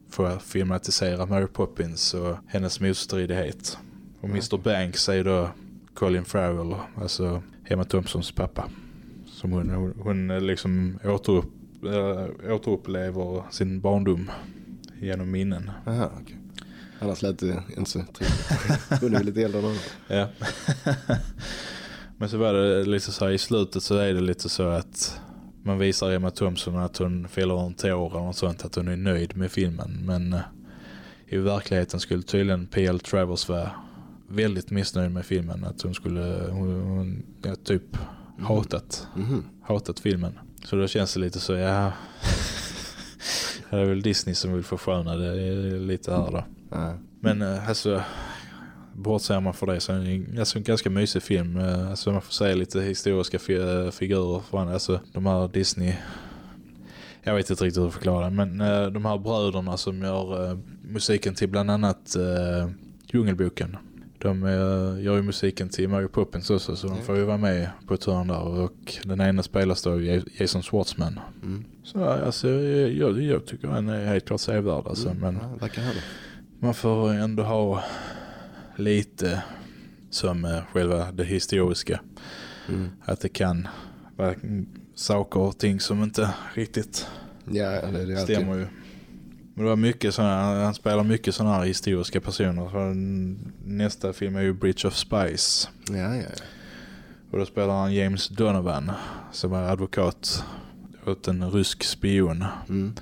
få filmatisera Mary Poppins och hennes motstridighet. Och Mr. Banks är då Colin Farrell, alltså Emma Thompsons pappa. Som hon, hon, hon liksom återupp, äh, återupplever sin barndom genom minnen. Aha, okej. Annars lät det inte så trevligt. Hon är lite äldre. Ja. Men så var det lite så här i slutet så är det lite så att man visar Emma Thompson att hon fyller en tår eller något sånt att hon är nöjd med filmen. Men eh, i verkligheten skulle tydligen P.L. Travers vara väldigt missnöjd med filmen. Att hon skulle, hon, hon ja, typ hatat, Mhm. hatat filmen. Så då känns det lite så, ja. det är väl Disney som vill försköna det lite här då. Ja. Men eh, alltså bortser man för det så är det alltså, en ganska mysig film. Eh, Alltså man får se lite historiska eh, figurer från alltså de här Disney jag vet inte riktigt hur att förklara men eh, de här bröderna som gör musiken till bland annat eh, Djungelboken. De eh, gör ju musiken till Mary Poppins också så de får ju vara med på ett hörn där och den ena spelas då Jason Schwartzman. Mm. Så alltså jag, jag, jag tycker han är helt klart sevärd alltså, men Ja, man får ändå ha lite som själva det historiska. Mm. Att det kan vara saker och ting som inte riktigt Ja, det det alltid. stämmer ju. Men det var mycket sådana, han spelar mycket sådana här historiska personer. För nästa film är ju Bridge of Spies. Ja, ja, ja. Och då spelar han James Donovan som är advokat åt en rysk spion. Mm.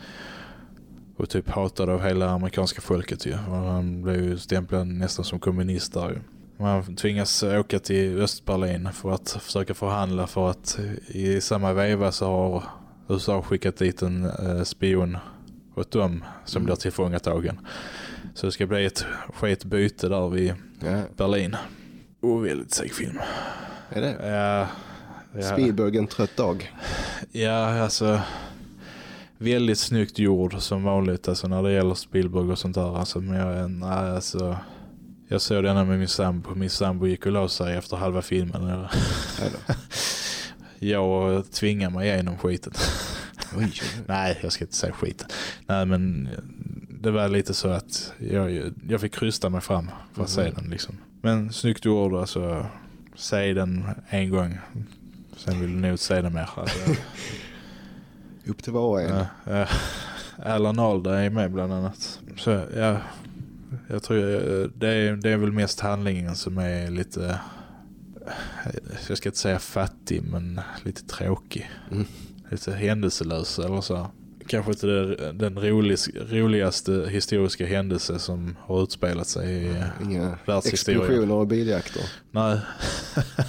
Och typ hatad av hela amerikanska folket ju. Och han blev ju stämplad nästan som kommunist där ju. Han tvingas åka till Östberlin för att försöka förhandla för att i samma veva så har USA skickat dit en eh, spion åt dem som Mm. blir tillfångatagen. Så det ska bli ett skit byte där vid ja. Berlin. Och väldigt seg film. Är det? Ja, ja. Spielberg en trött dag. Ja, alltså väldigt snyggt gjord som vanligt alltså när det gäller Spielberg och sånt där. Alltså, men jag, nej, alltså, jag såg denna med min sambo. Min sambo gick och la sig efter halva filmen. Jag tvingade mig igenom skiten. Oj, nej, jag ska inte säga skiten. Nej, men det var lite så att jag, jag fick krysta mig fram för att se den. Liksom. Men snyggt gjord, alltså. Säg den en gång. Sen vill du nog säga den mer. Alltså, upp till var och en. Ja. Alan Alda är med bland annat. Så ja, jag tror eh, det är, det är väl mest handlingen som är lite, eh, jag ska inte säga fattig men lite tråkig. Mm. Lite händelselös eller så. Kanske inte det, den rolig, roligaste historiska händelse som har utspelat sig i Inga världshistorien. explosioner och biljakter. Nej.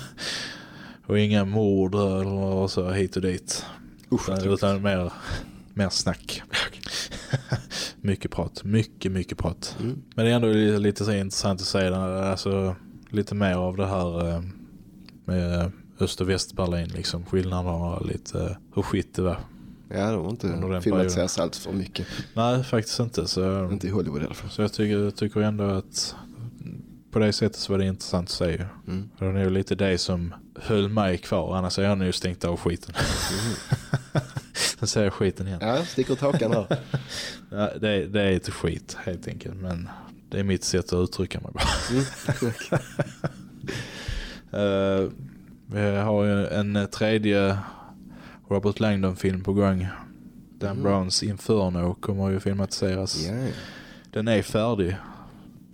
och inga mord eller så hit och dit. Usch, Utan, utan mer, mer snack. mycket prat. Mycket, mycket prat. Mm. Men det är ändå lite, lite så intressant att säga alltså, lite mer av det här eh, med Öst- och Västberlin. Liksom, skillnaderna och lite eh, hur skit det var. Ja, de har Under inte den filmatiserats allt för mycket. Nej, faktiskt inte. Så, Inte i Hollywood i alla fall. så jag tycker, tycker ändå att på det sättet så var det intressant att se. Mm. Det var nog lite det som höll mig kvar. Annars har jag nu stängt av skiten. Mm. Sen säger jag skiten igen. Ja, sticker åt hakan här. ja, det, det, är inte skit helt enkelt. Men det är mitt sätt att uttrycka mig bara. mm. uh, vi har ju en tredje Robert Langdon-film på gång. Dan mm. Browns Inferno kommer ju filmatiseras. Yeah. Den är färdig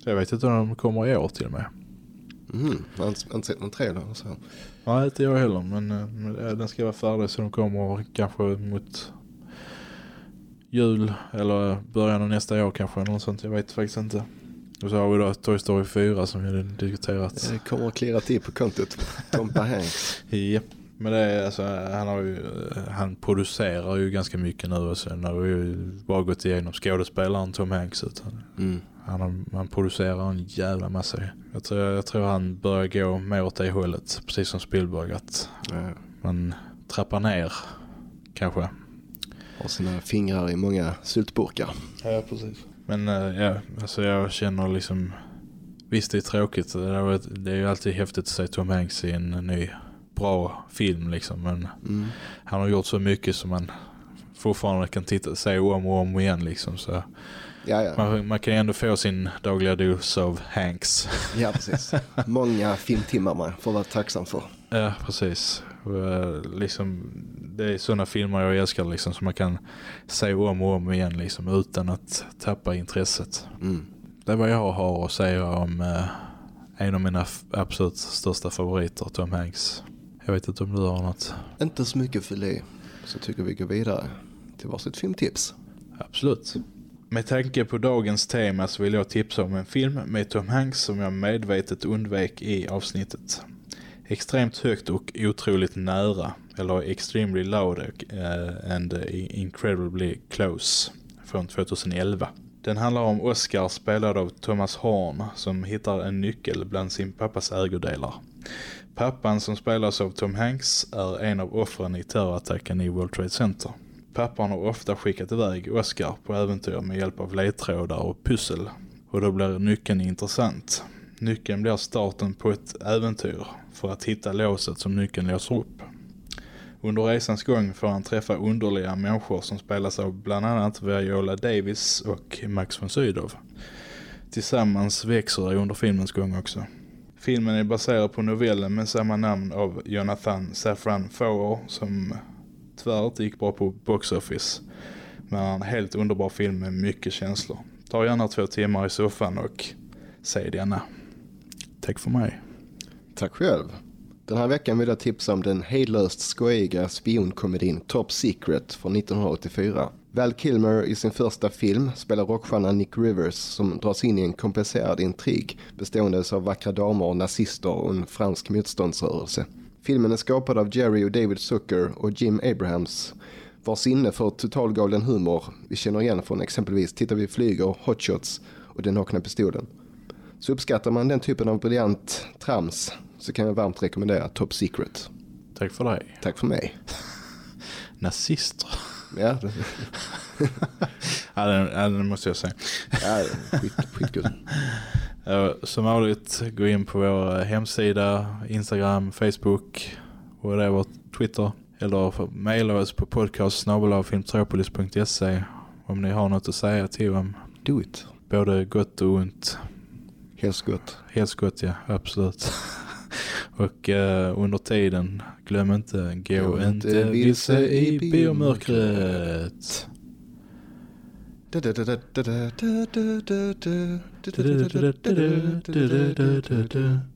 jag vet inte om de kommer i år till och med. Mm, jag har inte sett någon trailer så. Nej, inte jag heller. Men, eh, men eh, den ska vara färdig så de kommer kanske mot jul eller början av nästa år kanske. Något sånt, jag vet faktiskt inte. Och så har vi då Toy Story 4 som vi har diskuterat. Det kommer att klira till på kontot Tompa Hanks. ja, men det är alltså, han, har ju, han producerar ju ganska mycket nu alltså, och sen har vi ju bara gått igenom skådespelaren Tom Hanks. Utan, mm. Han, han producerar en jävla massa. Jag tror, jag tror han börjar gå mer åt det hållet. Precis som Spielberg. Att mm. man trappar ner kanske. Har sina fingrar i många syltburkar. Ja, precis. Men eh, ja, alltså jag känner liksom... Visst det är tråkigt. Det är ju alltid häftigt att se Tom Hanks i en ny bra film liksom. Men mm. han har gjort så mycket som man fortfarande kan titta, se om och om igen liksom. Så Ja, ja. Man, man, kan ju ändå få sin dagliga dos av Hanks. Ja, precis. Många filmtimmar man får vara tacksam för. Ja, precis. Eh, liksom, det är sådana filmer jag älskar liksom, som man kan se om och om igen liksom, utan att tappa intresset. Mm. Det är vad jag har att säga om eh, en av mina absolut största favoriter, Tom Hanks. Jag vet inte om du har något. Inte så mycket för det. Så tycker vi går vidare till varsitt filmtips. Absolut. Med tanke på dagens tema så vill jag tipsa om en film med Tom Hanks som jag medvetet undvek i avsnittet. Extremt högt och otroligt nära, eller Extremely Loud eh, and Incredibly Close från 2011. Den handlar om Oscar spelad av Thomas Horn som hittar en nyckel bland sin pappas ägodelar. Pappan som spelas av Tom Hanks är en av offren i terrorattacken i World Trade Center. Pappan har ofta skickat iväg Oscar på äventyr med hjälp av ledtrådar och pussel. Och då blir nyckeln intressant. Nyckeln blir starten på ett äventyr för att hitta låset som nyckeln låser upp. Under resans gång får han träffa underliga människor som spelas av bland annat Viola Davis och Max von Sydow. Tillsammans växer det under filmens gång också. Filmen är baserad på novellen med samma namn av Jonathan Safran Foer som tyvärr inte gick bra på box office. Men en helt underbar film med mycket känslor. Ta gärna två timmar i soffan och säg denna. Tack för mig. Tack själv. Den här veckan vill jag tipsa om den hejdlöst skojiga spionkomedin Top Secret från 1984. Val Kilmer i sin första film spelar rockstjärnan Nick Rivers som dras in i en komplicerad intrig bestående av vackra damer, nazister och en fransk motståndsrörelse. Filmen är skapad av Jerry och David Zucker och Jim Abrahams vars sinne för totalgalen humor vi känner igen från exempelvis Tittar vi flyger, Hot Shots och Den nakna pistolen. Så uppskattar man den typen av briljant trams så kan jag varmt rekommendera Top Secret. Tack för dig. Tack för mig. Nazister. Ja, ja, den, ja, måste jag säga. ja, skit, skitkul. Som vanligt, gå in på vår hemsida, Instagram, Facebook, och det är vårt Twitter. Eller mejla oss på podcastsnabelavfilmtropolis.se om ni har något att säga till dem. Do it. Både gott och ont. Helst gott. Helst gott, ja. Absolut. Och uh, under tiden, glöm inte, gå glöm inte vilse i biomörkret. biomörkret.